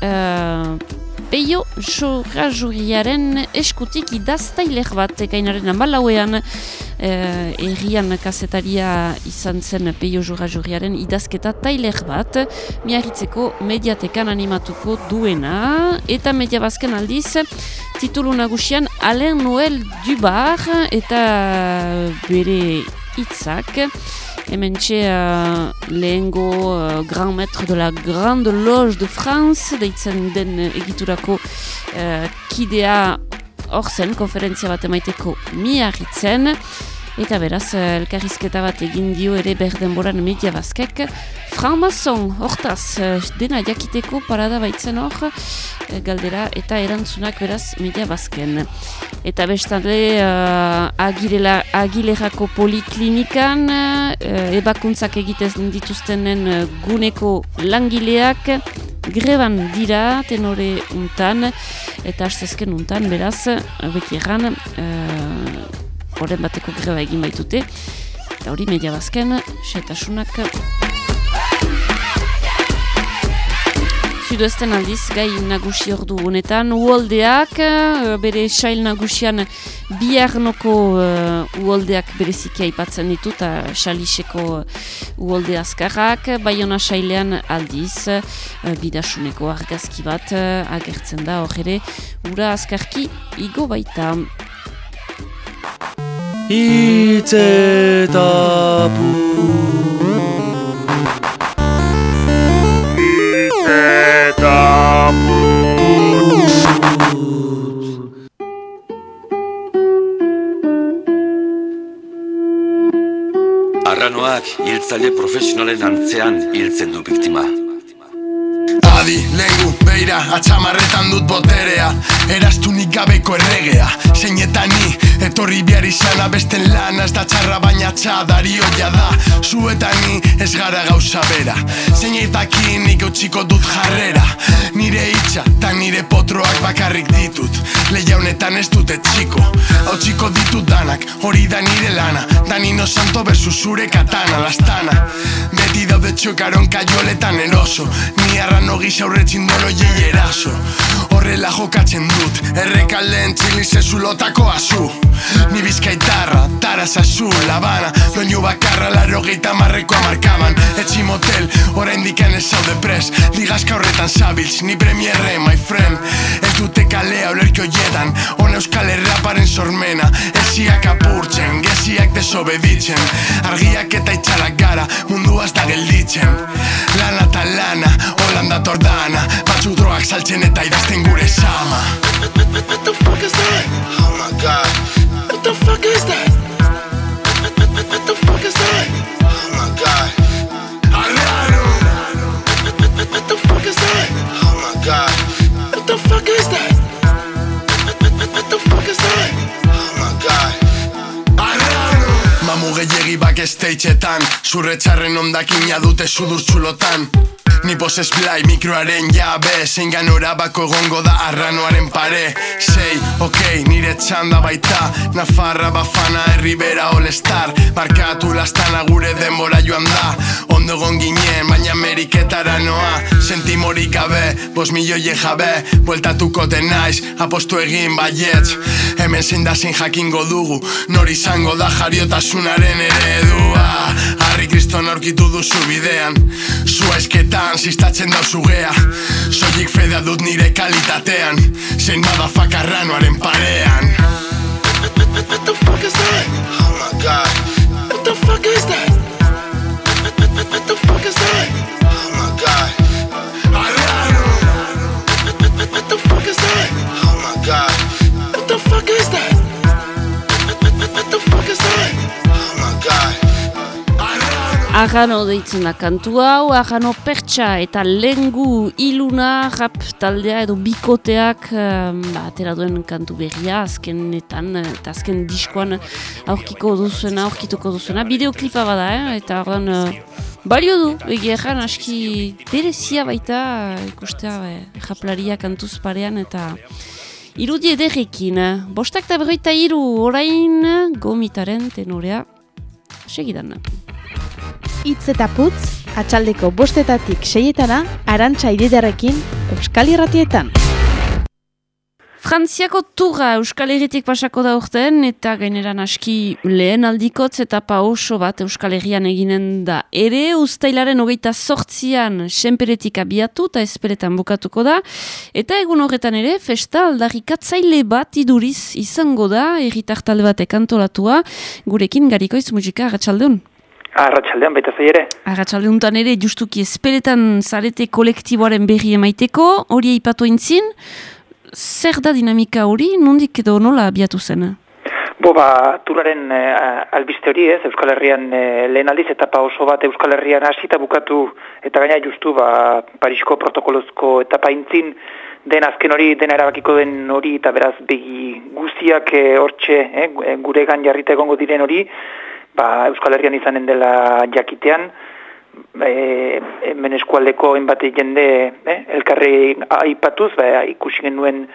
Speaker 1: uh, Peio Jorajuriaren eskutik idaztailer bat ekainaren amalauean eh, errian kasetaria izan zen Peio Jorajuriaren idazketa tailer bat. Miarritzeko mediatekan animatuko duena. Eta media bazken aldiz titulu nagusian Alain Noel Dubar eta bere hitzak hemen txe uh, lehengo uh, grand maître de la grande loge de France deitzen den egiturako uh, kidea hor zen konferentzia bat emaiteko miarritzen eta beraz elkarrizketa bat egin dio ere berdenboran media bazkek Franmason, hortaz, dena jakiteko parada baitzen hor, galdera eta erantzunak beraz media bazken. Eta bestalde, uh, agilera, agilerako poliklinikan, uh, ebakuntzak egiten dituztenen guneko langileak, greban dira tenore untan, eta astezken untan, beraz, beti erran, horren bateko greba egin baitute, eta hori media bazken, setasunak... Sudoesten aldiz, gai nagusi ordu honetan, uoldeak, eh, bere sail nagusian biarnoko uh, uoldeak bereziki aipatzen ditu, eta xaliseko uolde azkarrak, baiona sailean aldiz, uh, bidasuneko argazki bat uh, agertzen da, hor ere, ura azkarki igo baita.
Speaker 11: Itzetapu
Speaker 12: Arranoak hiltzaile profesionalen antzean hiltzen du biktima.
Speaker 13: Adi, lengu, beira, atxamarretan dut boterea. Eraztu nik gabeko erregea Zeinetan ni, etorri behar izan abesten lan Ez da txarra baina txadari oia da. Zuetan ni, ez gara gauza bera. Zeinetan nik utxiko dut jarrera. Nire itxa, ta nire potroak bakarrik ditut. Leia honetan ez dute txiko Hau txiko ditut danak, hori da nire lana. Danino santo bersu zure katana, lastana. Beti daude txokaron kaioletan eroso Ni arrano gisa aurretzin dolo jei eraso. Horrela jokatzen dut, errekalden txili zezulotako azu. Ni bizkaitarra, tara zazu, labana. Doinu bakarra, laro geita marreko amarkaban Etxi motel, orain diken ez zaude pres. Ligazka horretan zabiltz, ni premierre, my friend Ez dute kalea olerki hoietan Hone euskal erraparen sormena Eziak apurtzen, geziak desobeditzen Argiak eta itxalak gara, munduaz da gelditzen Lana eta lana, holan dator dana Batzu drogak saltzen eta idazten gure sama
Speaker 14: What the fuck is that?
Speaker 13: Oh my god
Speaker 14: What the fuck is that? What the fuck is that?
Speaker 13: Bak esteitxetan Zurre txarren ondakina dute sudur txulotan Ni bosez blai mikroaren jabe. Zein ganora bako egongo da arranoaren pare. Sei, okei, nire txanda baita. Nafarra bafana herribera all-star Markatu lastana gure denbora joan da. Ondo egon ginen, baina ameriketara noa. Sentimorik gabe, bos milioi jabe. Bueltatuko den naiz, apostu egin baietz. Hemen zein da zein jakingo dugu. Nor izango da jariotasunaren eredua. Harri kriston aurkitu duzu bidean. Zua esketan, ziztatzen da zugea Soilik fedea dut nire kalitatean Zein madafakarranoaren parean
Speaker 14: What the fuck is that?
Speaker 13: Oh my god
Speaker 14: What the fuck is that? What the fuck is that?
Speaker 1: Arrano deitzen da kantu hau, Arrano pertsa eta lengu iluna rap taldea edo bikoteak um, atera duen kantu berria azkenetan eta azken diskoan aurkiko duzuena, aurkituko duzuena. Bideoklipa bada, eh? eta ordan uh, balio du, egia erran aski berezia baita uh, ikustea uh, japlaria kantuz parean eta irudi ederrekin. eh. Bostak eta berroita iru orain gomitaren tenorea segidan.
Speaker 7: Itz eta putz, atxaldeko bostetatik seietana, arantxa ididarekin, Euskal Irratietan.
Speaker 1: Frantziako turra Euskal Herritik pasako da urten eta gaineran aski lehen aldikotz eta oso bat Euskal Herrian eginen da. Ere ustailaren hogeita sortzian senperetik abiatu eta esperetan bukatuko da. Eta egun horretan ere festa aldarrikatzaile bat iduriz izango da erritar talde batek antolatua gurekin garikoiz musika arratsaldeun.
Speaker 11: Arratxaldean, baita zei ere.
Speaker 1: Arratxaldeuntan ere justuki espeletan zarete kolektiboaren berri emaiteko, hori eipatu intzin, zer da dinamika hori, nondik edo nola abiatu zen?
Speaker 11: Bo, ba, turaren eh, albiste hori ez, Euskal Herrian eh, lehen aldiz etapa oso bat Euskal Herrian hasita bukatu eta gaina justu ba, Parisko protokolozko etapa intzin den azken hori, dena erabakiko den hori eta beraz begi guztiak eh, hortxe, eh, gure gan jarrita egongo diren hori, ba, Euskal Herrian izanen dela jakitean, e, hemen eskualdeko enbate jende eh, elkarri aipatuz, ba, ikusi genuen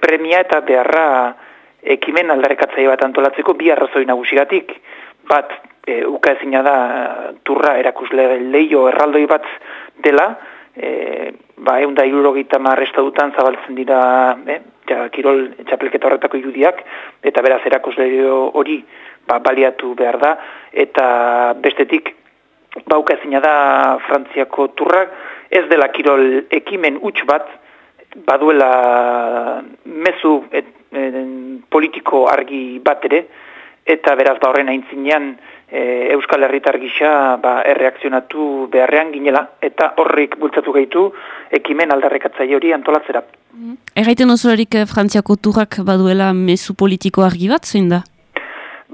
Speaker 11: premia eta beharra ekimen aldarrekatzaile bat antolatzeko bi arrazoi nagusigatik. Bat, e, uka ezina da turra erakusle leio erraldoi bat dela, e, ba, egun da irurogeita marrestadutan zabaltzen dira eh, ja, kirol txapelketa horretako irudiak, eta beraz erakusle hori ba, baliatu behar da, eta bestetik bauka ezina da Frantziako turrak, ez dela kirol ekimen huts bat, baduela mezu et, politiko argi bat ere, eta beraz ba horren aintzinean e, Euskal Herritar gisa ba, erreakzionatu beharrean ginela, eta horrik bultzatu gaitu ekimen aldarrekatzaile hori antolatzera.
Speaker 1: Erraiten osolarik eh, Frantziako turrak baduela mezu politiko argi bat, zein da?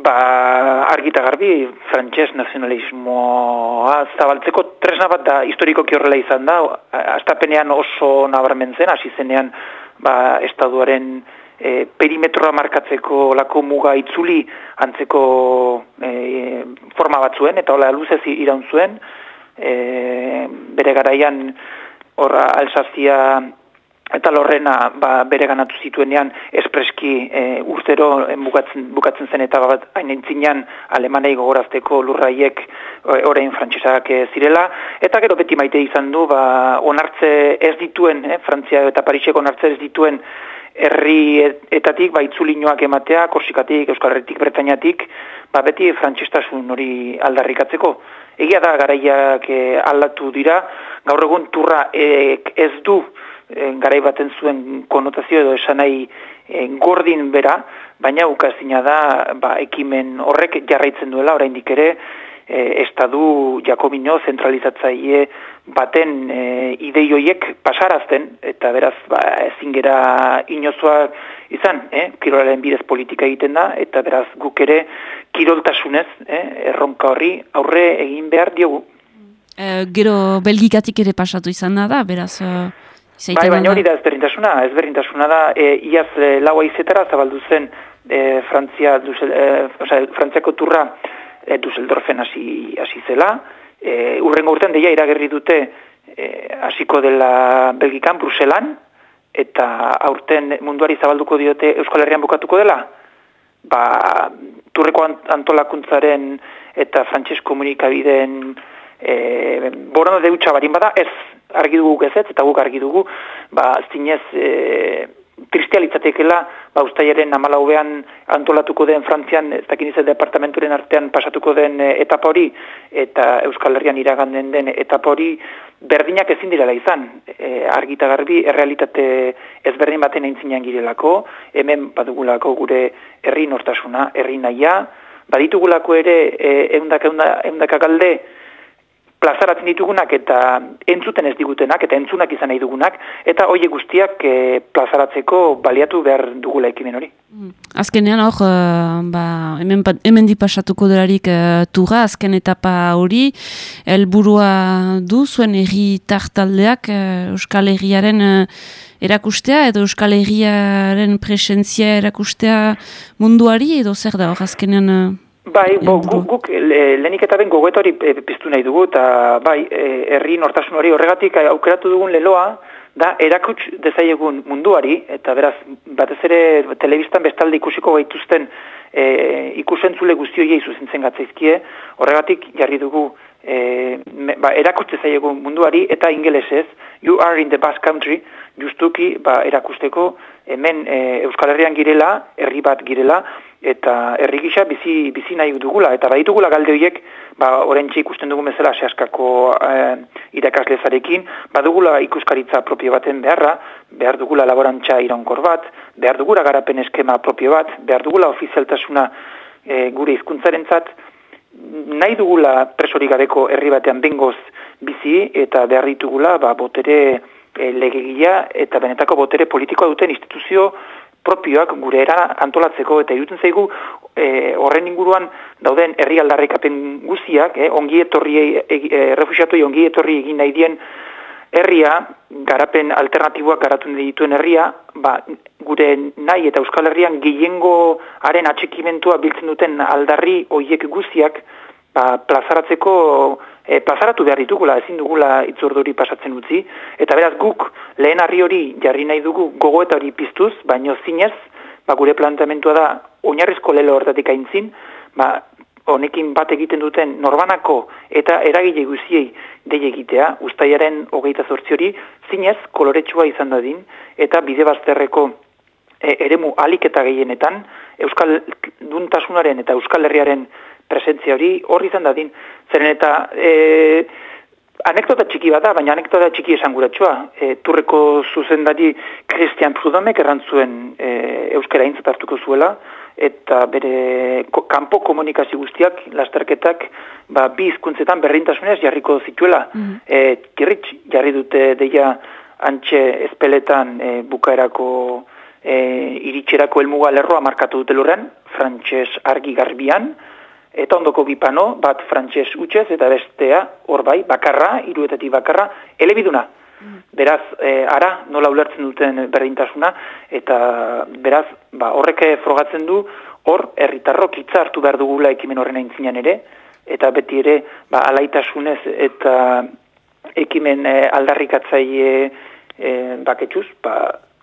Speaker 11: Ba, argita garbi, frantxez nazionalismoa zabaltzeko tresna bat da historikoki horrela izan da, astapenean oso nabarmen zen, hasi zenean ba, estaduaren e, perimetroa markatzeko lako muga itzuli antzeko e, forma batzuen, eta hola luzez iraun zuen, e, bere garaian horra alsazia eta lorrena ba, bere ganatu zituenean espreski e, urtero bukatzen, bukatzen zen eta bat hain entzinean alemanei gogorazteko lurraiek e, orain frantsesak e, zirela eta gero beti maite izan du ba, onartze ez dituen, e, Frantzia eta Pariseko onartze ez dituen herri etatik ba, itzulinoak ematea, korsikatik, Euskal Herritik, Bretainatik, ba, beti frantsestasun hori aldarrikatzeko. Egia da garaiak e, aldatu dira, gaur egun turra e, ez du garai baten zuen konotazio edo esan gordin bera, baina ukazina da ba, ekimen horrek jarraitzen duela oraindik ere e, estadu jakobino zentralizatzaile baten e, ideioiek pasarazten eta beraz ba, ezin gera inozoa izan, eh? kirolaren bidez politika egiten da eta beraz guk ere kiroltasunez eh? erronka horri aurre egin behar diogu.
Speaker 1: E, gero belgikatik ere pasatu izan da, beraz...
Speaker 11: Bai, baina hori da ezberdintasuna, ezberdintasuna da, e, iaz e, laua izetara zabaldu zen e, Frantzia, duzel, e, oza, Frantziako turra e, Dusseldorfen hasi, hasi zela, e, urrengo urtean deia iragerri dute hasiko dela Belgikan, Bruselan, eta aurten munduari zabalduko diote Euskal Herrian bukatuko dela, ba, turreko antolakuntzaren eta frantses komunikabideen e, borano deutxa barin bada, ez argi dugu ez eta guk argi dugu, ba, zinez e, tristialitzatekela, ba, ustaiaren amalaubean antolatuko den Frantzian, ez dakin izan departamenturen artean pasatuko den e, etapa hori, eta Euskal Herrian iraganden den etapa hori, berdinak ezin direla izan, e, argita garbi, errealitate ezberdin baten aintzinean girelako, hemen badugulako gure herri nortasuna, herri naia, baditugulako ere e, eundaka, eundaka galde, plazaratzen ditugunak eta entzuten ez digutenak eta entzunak izan nahi dugunak eta hoie guztiak e, plazaratzeko baliatu behar dugula ekimen hori.
Speaker 1: Mm. Azkenean hor, uh, ba, hemen, hemen dipasatuko delarik uh, tura, azken etapa hori, helburua du zuen erri tartaldeak uh, Euskal Herriaren erakustea edo Euskal Herriaren presentzia erakustea munduari edo zer da hor azkenean...
Speaker 11: Bai, bo, guk, guk lehenik eta ben gogoet hori e, piztu nahi dugu, eta bai, e, herri nortasun hori horregatik aukeratu dugun leloa, da erakuts dezaiegun munduari, eta beraz, batez ere telebistan bestalde ikusiko gaituzten e, ikusentzule guztioiei zuzentzen gatzaizkie, horregatik jarri dugu e, me, ba, erakuts dezaiegun munduari, eta ingelesez, you are in the Basque Country, justuki ba, erakusteko hemen e, Euskal Herrian girela, herri bat girela, eta herri gisa bizi, bizi nahi dugula, eta baditugula galde horiek, ba, orentxe ikusten dugu bezala sehaskako e, irakaslezarekin, badugula ikuskaritza propio baten beharra, behar dugula laborantza irankor bat, behar dugula garapen eskema propio bat, behar dugula ofizialtasuna e, gure hizkuntzarentzat, nahi dugula presorik gabeko herri batean bengoz bizi, eta behar ditugula ba, botere e, legegia eta benetako botere politikoa duten instituzio propioak gure era antolatzeko eta irutzen zaigu e, horren inguruan dauden herri aldarrikapen guziak, e, ongi etorri e, e, ongi etorri egin nahi dien herria, garapen alternatiboak garatu dituen herria, ba, gure nahi eta Euskal Herrian gehiengoaren atxekimentua biltzen duten aldarri hoiek guziak ba, plazaratzeko e, plazaratu behar ditugula, ezin dugula itzorduri pasatzen utzi, eta beraz guk lehen harri hori jarri nahi dugu gogoeta hori piztuz, baino zinez, ba, gure planteamentua da oinarrizko lelo hortatik aintzin, ba, honekin bat egiten duten norbanako eta eragile guziei dei egitea, ustaiaren hogeita zortzi hori, zinez koloretsua izan dadin, eta bide bazterreko e, eremu alik eta gehienetan, Euskal Duntasunaren eta Euskal Herriaren presentzia hori hor izan dadin. Zeren eta e, anekdota txiki bat da, baina anekdota txiki esanguratsua. E, turreko zuzendari Christian Prudomek errantzuen e, euskara intzat hartuko zuela, eta bere kanpo komunikazio guztiak, lasterketak, ba, bi izkuntzetan berrintasunez jarriko zituela. Mm -hmm. jarri dute deia antxe espeletan e, bukaerako e, iritxerako elmuga lerroa markatu dute lurren, frantxez argi garbian, eta ondoko bipano, bat frantses utxez, eta bestea, hor bai, bakarra, iruetatik bakarra, elebiduna. Mm. Beraz, e, ara, nola ulertzen duten berdintasuna, eta beraz, ba, horreke frogatzen du, hor, herritarrok hitza hartu behar dugula ekimen horren aintzinean ere, eta beti ere, ba, alaitasunez eta ekimen e, aldarrikatzaile e, baketxuz, ba,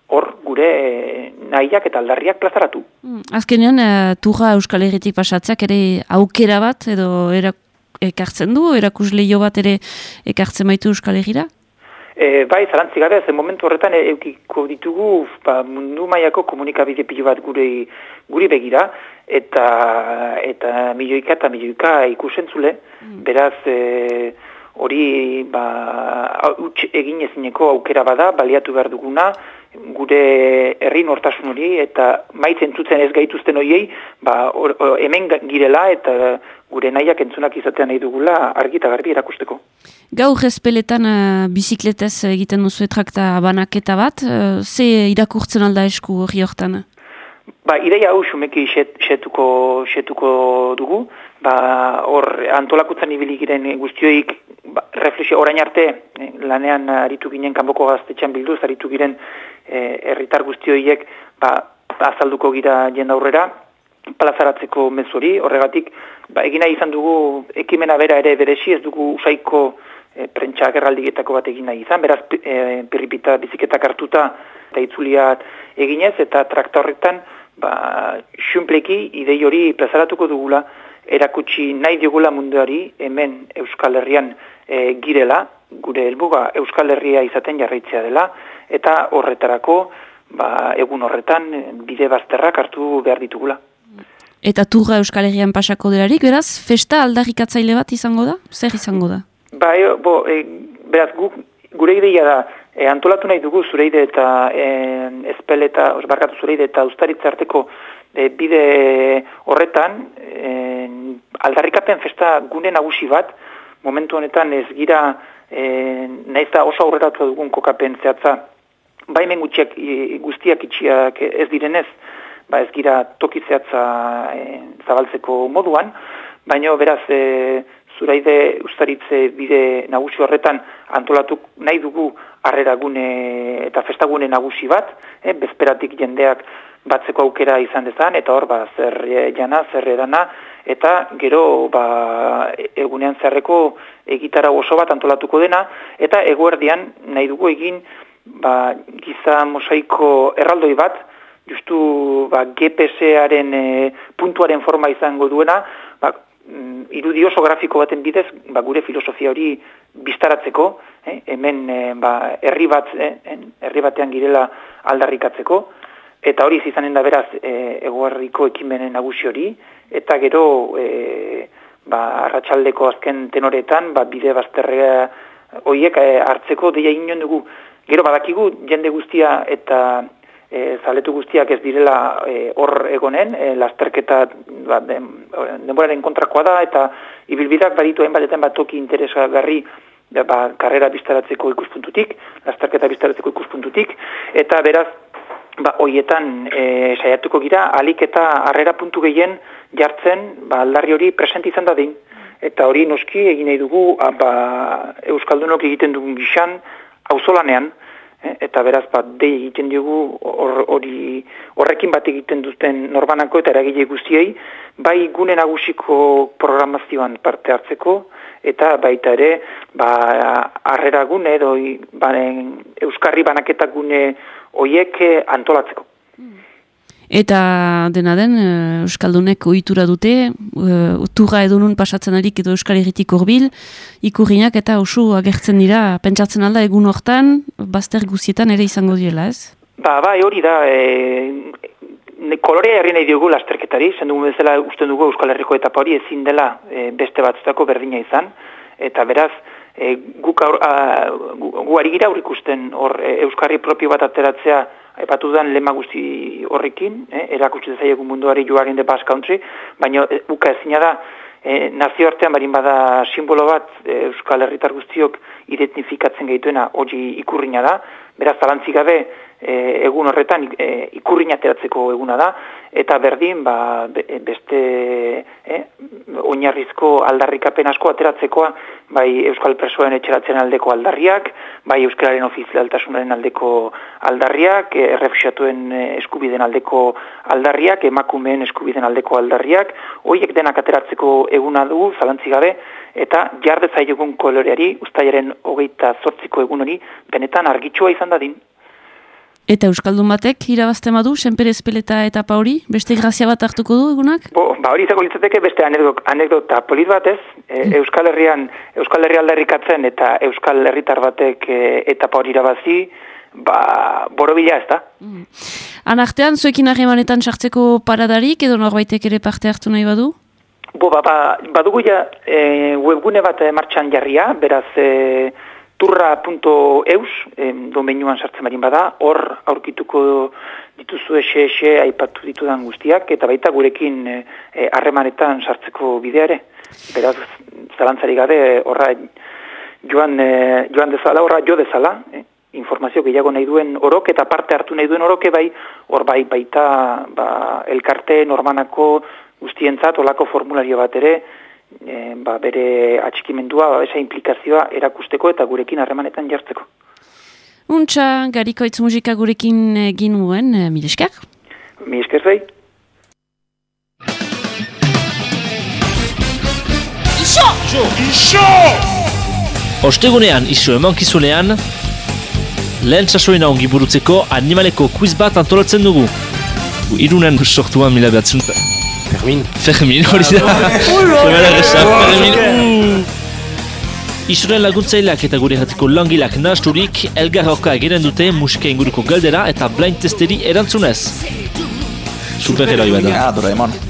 Speaker 11: hor gure e, nahiak eta aldarriak plazaratu.
Speaker 1: Hmm, azkenean, e, turra Euskal Herritik pasatzeak ere aukera bat edo erak, ekartzen du, erakus lehio bat ere ekartzen baitu Euskal Herriera?
Speaker 11: E, bai, zarantzik gabe, zen momentu horretan e, eukiko ditugu ba, mundu maiako komunikabide pilo bat gure, guri begira, eta, eta milioika eta milioika ikusentzule, mm. beraz, e, hori ba, egin ezineko aukera bada, baliatu behar duguna, gure herri nortasun hori eta maitzen zutzen ez gaituzten horiei ba, hemen girela eta gure nahiak entzunak izatean nahi dugula argita garbi erakusteko.
Speaker 1: Gaur ezpeletan uh, bizikletez egiten duzu etrakta banaketa bat, uh, ze irakurtzen alda esku hori hortan?
Speaker 11: Ba, ideia hau xumeki xetuko, xetuko dugu, ba, hor antolakutzen ibili giren guztioik ba, reflexio orain arte eh, lanean aritu ginen kanboko gaztetxean bilduz, aritu giren eh, herritar guztioiek ba, azalduko gira jenda aurrera, plazaratzeko mezuri, horregatik, ba, egina izan dugu ekimena bera ere beresi, ez dugu usaiko e, prentsa agerraldigetako bat egin nahi izan, beraz e, pirripita biziketak hartuta eta itzulia eginez, eta traktorretan ba, xunpleki idei hori plazaratuko dugula, erakutsi nahi digula munduari hemen Euskal Herrian e, girela, gure helbuga Euskal Herria izaten jarraitzea dela, eta horretarako ba, egun horretan bide bazterrak hartu behar ditugula.
Speaker 1: Eta turra Euskal Herrian pasako delarik, beraz, festa aldarrikatzaile bat izango da? Zer izango da?
Speaker 11: Ba, e, bo, e, beraz, gu, gure ideia da, e, antolatu nahi dugu zure ide eta e, ezpel eta, osbarkatu zure ide eta ustaritza arteko e, bide horretan, e, aldarrikapen festa gune nagusi bat, momentu honetan ez gira, e, nahiz da oso aurreratu dugun kokapen zehatza, baimen gutxiak guztiak itxiak ez direnez, ba ez gira tokizeatza e, zabaltzeko moduan, baina beraz e, zuraide ustaritze bide nagusi horretan antolatu nahi dugu harreragune eta festagune nagusi bat, e, bezperatik jendeak batzeko aukera izan dezan, eta hor, ba, zer jana, zer edana, eta gero, ba, egunean zerreko egitara oso bat antolatuko dena, eta eguerdian nahi dugu egin, ba, giza mosaiko erraldoi bat, justu ba, GPS-aren e, puntuaren forma izango duena, ba, mm, irudi oso grafiko baten bidez, ba, gure filosofia hori biztaratzeko, eh, hemen e, ba, herri bat, eh, herri batean girela aldarrikatzeko, eta hori izanen da beraz e, eguarriko ekimenen nagusi hori, eta gero e, ba, arratsaldeko azken tenoretan, ba, bide bazterrea horiek hartzeko deia inoen dugu. Gero badakigu jende guztia eta e, zaletu guztiak ez direla e, hor egonen, e, lasterketa ba, denboraren kontrakoa da, eta ibilbidak baditu enbatetan bat toki interesgarri ba, karrera biztaratzeko ikuspuntutik, lasterketa biztaratzeko ikuspuntutik, eta beraz, ba, hoietan e, saiatuko gira, alik eta harrera puntu gehien jartzen, ba, aldarri hori present izan da. Eta hori noski egin nahi dugu, ba, Euskaldunok egiten dugun gixan, auzolanean, Eh, eta beraz bat dei egiten dugu hori horrekin bat egiten duten norbanako eta eragile guztiei bai gune nagusiko programazioan parte hartzeko eta baita ere ba harrera gune edo baren euskarri banaketa gune hoiek antolatzeko
Speaker 1: Eta dena den, uh, Euskaldunek ohitura dute, uh, turra edunun pasatzen arik edo Euskal Herritik horbil, ikurriak eta oso agertzen dira, pentsatzen alda egun hortan, bazter guzietan ere izango direla, ez?
Speaker 11: Ba, ba, hori da, e, kolorea herri nahi diogu lasterketari, zendu bezala usten dugu Euskal Herriko eta hori ezin dela e, beste batzutako berdina izan, eta beraz, e, guk aur, gu, gu ari gira aurrikusten hor e, Euskarri propio bat ateratzea epatu den lema guzti horrekin, eh, erakusten zaiegu munduari joarin de Basque Country, baina e, uka ezina da e, nazioartean barin bada simbolo bat e, Euskal Herritar guztiok identifikatzen gaituena hori ikurrina da, beraz talantzik gabe e, egun horretan e, ikurrin ateratzeko eguna da, eta berdin ba, beste e, oinarrizko aldarrikapen asko ateratzekoa bai Euskal Presoen etxeratzen aldeko aldarriak, bai Euskararen ofizialtasunaren aldeko aldarriak, e, errefusiatuen eskubiden aldeko aldarriak, emakumeen eskubiden aldeko aldarriak, horiek denak ateratzeko eguna dugu, zalantzik gabe, eta jardetza egun koloreari, ustaiaren hogeita zortziko egun hori, benetan argitsua izan dadin.
Speaker 1: Eta Euskaldun batek irabazte madu, senpere espeleta eta pauri, beste grazia bat hartuko du egunak?
Speaker 11: Bo, ba hori izako litzateke beste anekdota, anekdota polit batez, e, mm. Euskal Herrian, Euskal Herri aldarrikatzen eta Euskal Herritar batek e, eta pauri irabazi, ba, borobila ez da. Mm.
Speaker 1: Anartean, zuekin harremanetan sartzeko paradarik edo norbaitek ere parte hartu nahi badu?
Speaker 11: Bo, ba, ba, badugu ja e, webgune bat martxan jarria, beraz... E, turra.eus, domeinuan sartzen marin bada, hor aurkituko dituzu ese aipatu ditudan guztiak, eta baita gurekin e, e, harremanetan sartzeko bideare. Beraz, zalantzari gabe, horra joan, e, joan dezala, horra jo dezala, e, informazio gehiago nahi duen orok, eta parte hartu nahi duen oroke bai, hor bai baita ba, elkarte normanako guztientzat, olako formulario bat ere, e, ba, bere atxikimendua, ba, esa implikazioa erakusteko eta gurekin harremanetan jartzeko.
Speaker 1: Untxa, garikoitz musika gurekin egin muen, e, mil esker?
Speaker 11: Mil esker zei.
Speaker 14: Iso! Iso! Iso!
Speaker 15: Ostegunean iso emankizunean, lehen sasoina ongi burutzeko animaleko quiz bat antolatzen dugu. Irunen sortuan mila behatzen.
Speaker 4: Fermin.
Speaker 15: Fermin, hori da. Zemela gesa, Fermin. Uh. Isoren laguntzaileak eta gure jateko langilak nahasturik, elgar horka egiten dute musika inguruko galdera eta blind testeri erantzunez. Super heroi bat da.
Speaker 16: Ah, Doraemon.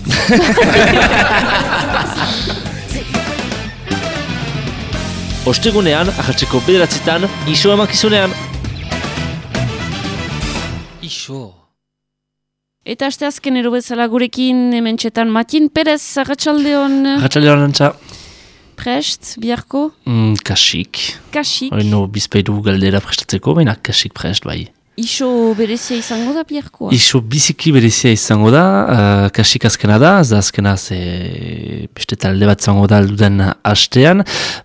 Speaker 15: Ostegunean, ahatzeko bederatzitan, iso emankizunean.
Speaker 1: Iso. Eta aste azken ero bezala gurekin hemen txetan Matin Perez, Arratxaldeon.
Speaker 15: Arratxaldeon antza.
Speaker 1: Prest, biharko?
Speaker 15: Mm, kasik.
Speaker 1: Kasik.
Speaker 15: Hori no, bizpeidu galdera prestatzeko, baina kasik prest bai.
Speaker 1: Iso berezia izango da biharkoa?
Speaker 15: Iso biziki berezia izango da, uh, kasik azkena da, ez da azkena ze beste talde bat izango da alduden hastean,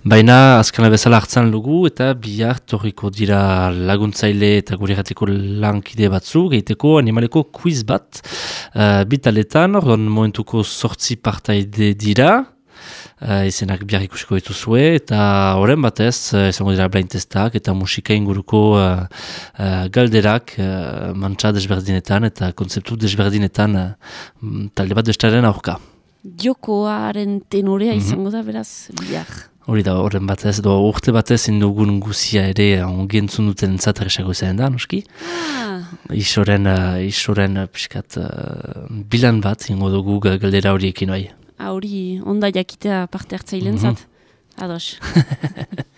Speaker 15: baina azkena bezala hartzan lugu eta bihar torriko dira laguntzaile eta gure gateko lankide batzu, gehiteko animaleko quiz bat, uh, bitaletan, orduan momentuko sortzi partaide dira, uh, izenak bihar ikusiko dituzue, eta horren batez, uh, izango dira blind testak eta musika inguruko uh, uh, galderak uh, mantxa desberdinetan eta konzeptu desberdinetan uh, talde bat bestaren aurka.
Speaker 1: Jokoaren tenorea
Speaker 15: Mhm.
Speaker 1: izango da beraz bihar.
Speaker 15: Hori da, horren batez, do, urte batez indugun guzia ere ongientzun duten zatresago izan da, noski?
Speaker 1: Ah.
Speaker 15: Isoren, uh, isoren uh, piskat, uh, bilan bat ingo dugu galdera horiekin bai.
Speaker 1: Hori, onda jakitea parte hartzailen zat.
Speaker 15: Mhm.
Speaker 1: Ados.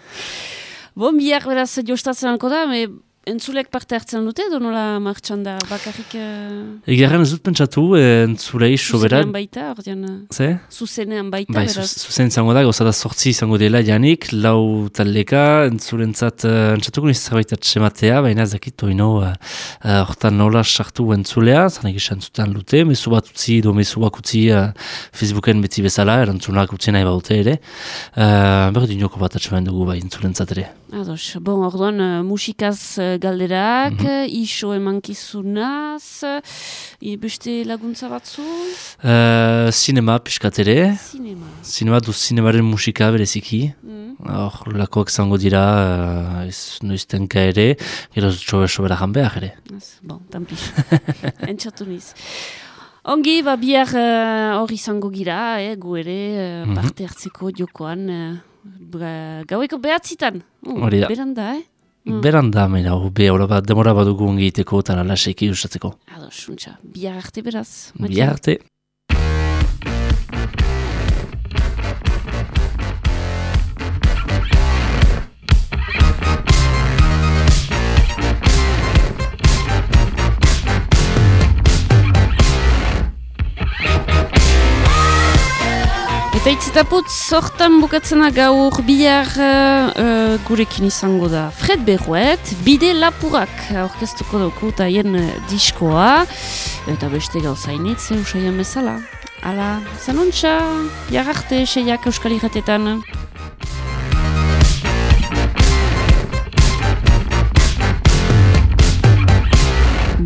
Speaker 1: bon, bihar beraz jostatzen alko da, me, entzulek parte hartzen dute, edo nola martxan da bakarrik... Uh,
Speaker 15: Egarren ez dut pentsatu, eh, entzulei soberan...
Speaker 1: zuzenean baita, ordean... uh,
Speaker 15: Ze?
Speaker 1: Zuzenean baita,
Speaker 15: Bai,
Speaker 1: beraz.
Speaker 15: zuz- zuzen izango da, gauza da sortzi izango dela janik, lau taldeka, entzulentzat, uh, entzatuko niz zerbait atsematea, baina ez dakit oino, uh, uh, hortan nola sartu entzulea, zanek esan zuten dute, mezu bat utzi, do mezu bat utzi uh, Facebooken beti bezala, erantzunak utzi nahi baute ere, uh, berdin joko bat atsemen dugu bai entzulentzat ere.
Speaker 1: Ados, bon, orduan uh, musikaz uh, galderak,
Speaker 15: Mhm.
Speaker 1: iso emankizunaz, uh, beste laguntza batzu?
Speaker 15: Uh, sinema piskat ere,
Speaker 1: Sinema.
Speaker 15: sinema du sinemaren musika bereziki,
Speaker 1: Mhm.
Speaker 15: hor lakoak zango dira, uh, ez noiztenka ere, gero txobe sobera jan behar ere.
Speaker 1: Az, bon, tampix. Entxatu niz. Ongi, ba, bihar eh, hor izango gira, eh, gu ere, eh,
Speaker 15: Mhm.
Speaker 1: parte hartzeko jokoan, uh, gaueko behatzitan. Oh,
Speaker 15: Hori da.
Speaker 1: Beranda, eh? Mm.
Speaker 15: Beran da, mena, be, bat, demora bat dugu ongiteko eta laseki usatzeko.
Speaker 1: Ados, suntxa, bihar arte beraz.
Speaker 15: Bi arte.
Speaker 1: Eta itzitaput, sortan bukatzena gaur bihar uh, gurekin izango da. Fred Berruet, bide lapurak aurkeztuko dugu eta hien uh, diskoa. Eta beste gauzainitz, usaian bezala. Ala, zanontxa, jarrarte seiak euskal irratetan.